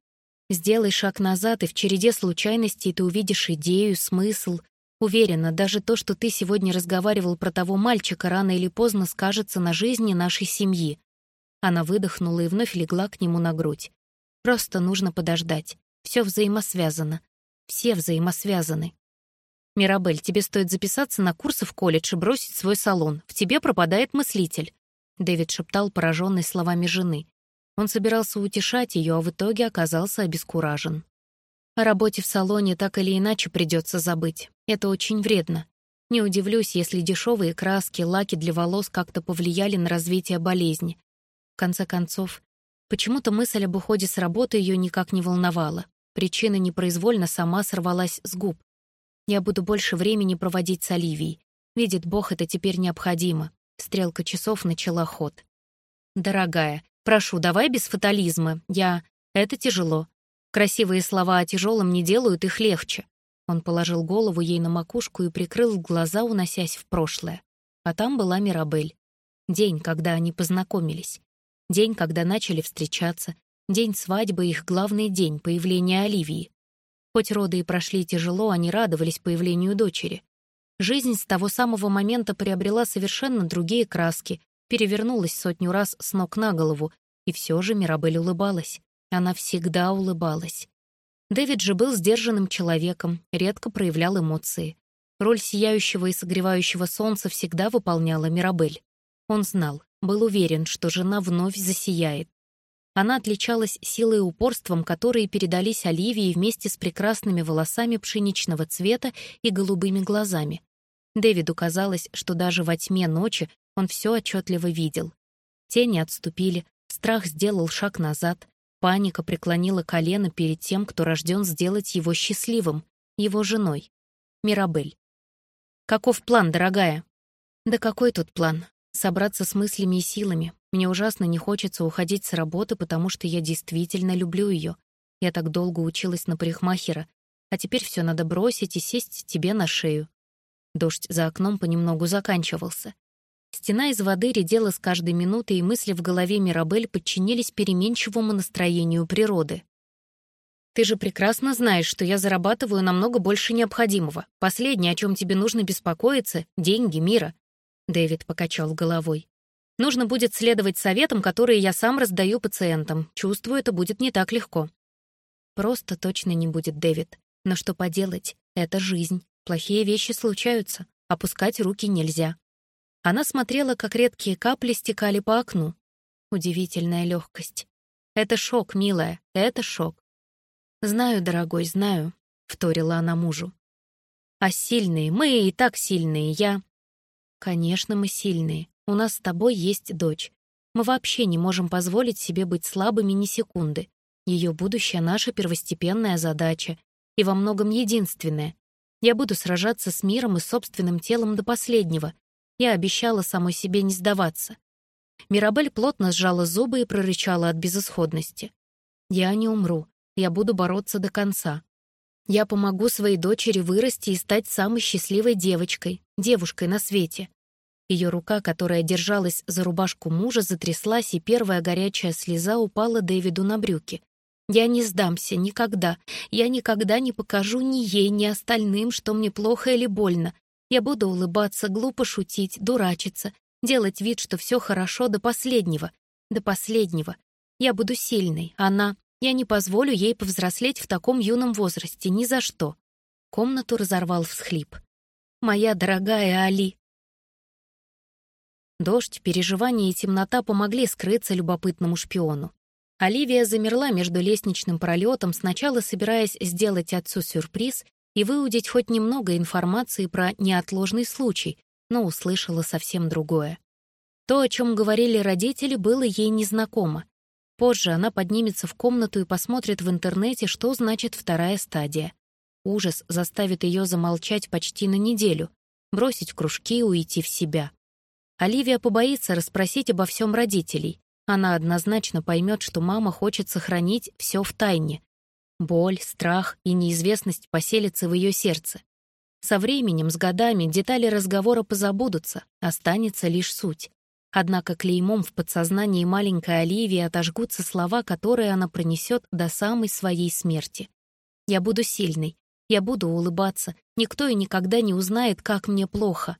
«Сделай шаг назад, и в череде случайностей ты увидишь идею, смысл, Уверена, даже то, что ты сегодня разговаривал про того мальчика, рано или поздно скажется на жизни нашей семьи. Она выдохнула и вновь легла к нему на грудь. Просто нужно подождать. Все взаимосвязано. Все взаимосвязаны. «Мирабель, тебе стоит записаться на курсы в колледж и бросить свой салон. В тебе пропадает мыслитель», — Дэвид шептал, пораженный словами жены. Он собирался утешать ее, а в итоге оказался обескуражен. О работе в салоне так или иначе придется забыть. Это очень вредно. Не удивлюсь, если дешевые краски, лаки для волос как-то повлияли на развитие болезни. В конце концов, почему-то мысль об уходе с работы ее никак не волновала. Причина непроизвольно сама сорвалась с губ. Я буду больше времени проводить с Оливией. Видит Бог, это теперь необходимо. Стрелка часов начала ход. «Дорогая, прошу, давай без фатализма. Я... Это тяжело. Красивые слова о тяжелом не делают их легче. Он положил голову ей на макушку и прикрыл глаза, уносясь в прошлое. А там была Мирабель. День, когда они познакомились. День, когда начали встречаться. День свадьбы, их главный день, появления Оливии. Хоть роды и прошли тяжело, они радовались появлению дочери. Жизнь с того самого момента приобрела совершенно другие краски, перевернулась сотню раз с ног на голову, и все же Мирабель улыбалась. Она всегда улыбалась. Дэвид же был сдержанным человеком, редко проявлял эмоции. Роль сияющего и согревающего солнца всегда выполняла Мирабель. Он знал, был уверен, что жена вновь засияет. Она отличалась силой и упорством, которые передались Оливии вместе с прекрасными волосами пшеничного цвета и голубыми глазами. Дэвиду казалось, что даже во тьме ночи он все отчетливо видел. Тени отступили, страх сделал шаг назад, Паника преклонила колено перед тем, кто рожден сделать его счастливым, его женой. Мирабель. «Каков план, дорогая?» «Да какой тут план? Собраться с мыслями и силами. Мне ужасно не хочется уходить с работы, потому что я действительно люблю ее. Я так долго училась на парикмахера, а теперь все надо бросить и сесть тебе на шею». Дождь за окном понемногу заканчивался. Стена из воды редела с каждой минутой, и мысли в голове Мирабель подчинились переменчивому настроению природы. «Ты же прекрасно знаешь, что я зарабатываю намного больше необходимого. Последнее, о чем тебе нужно беспокоиться — деньги мира». Дэвид покачал головой. «Нужно будет следовать советам, которые я сам раздаю пациентам. Чувствую, это будет не так легко». «Просто точно не будет, Дэвид. Но что поделать? Это жизнь. Плохие вещи случаются. Опускать руки нельзя. Она смотрела, как редкие капли стекали по окну. Удивительная легкость. «Это шок, милая, это шок». «Знаю, дорогой, знаю», — вторила она мужу. «А сильные, мы и так сильные, я...» «Конечно, мы сильные. У нас с тобой есть дочь. Мы вообще не можем позволить себе быть слабыми ни секунды. Ее будущее — наша первостепенная задача. И во многом единственная. Я буду сражаться с миром и собственным телом до последнего, я обещала самой себе не сдаваться. Мирабель плотно сжала зубы и прорычала от безысходности. «Я не умру. Я буду бороться до конца. Я помогу своей дочери вырасти и стать самой счастливой девочкой, девушкой на свете». Ее рука, которая держалась за рубашку мужа, затряслась, и первая горячая слеза упала Дэвиду на брюки. «Я не сдамся никогда. Я никогда не покажу ни ей, ни остальным, что мне плохо или больно. Я буду улыбаться, глупо шутить, дурачиться, делать вид, что все хорошо до последнего, до последнего. Я буду сильной. Она... Я не позволю ей повзрослеть в таком юном возрасте, ни за что. Комнату разорвал всхлип. «Моя дорогая Али!» Дождь, переживания и темнота помогли скрыться любопытному шпиону. Оливия замерла между лестничным пролетом, сначала собираясь сделать отцу сюрприз и выудить хоть немного информации про неотложный случай, но услышала совсем другое. То, о чем говорили родители, было ей незнакомо. Позже она поднимется в комнату и посмотрит в интернете, что значит вторая стадия. Ужас заставит ее замолчать почти на неделю, бросить кружки и уйти в себя. Оливия побоится расспросить обо всем родителей. Она однозначно поймет, что мама хочет сохранить все в тайне. Боль, страх и неизвестность поселятся в ее сердце. Со временем, с годами, детали разговора позабудутся, останется лишь суть. Однако клеймом в подсознании маленькой Оливии отожгутся слова, которые она пронесет до самой своей смерти. «Я буду сильной, я буду улыбаться, никто и никогда не узнает, как мне плохо»,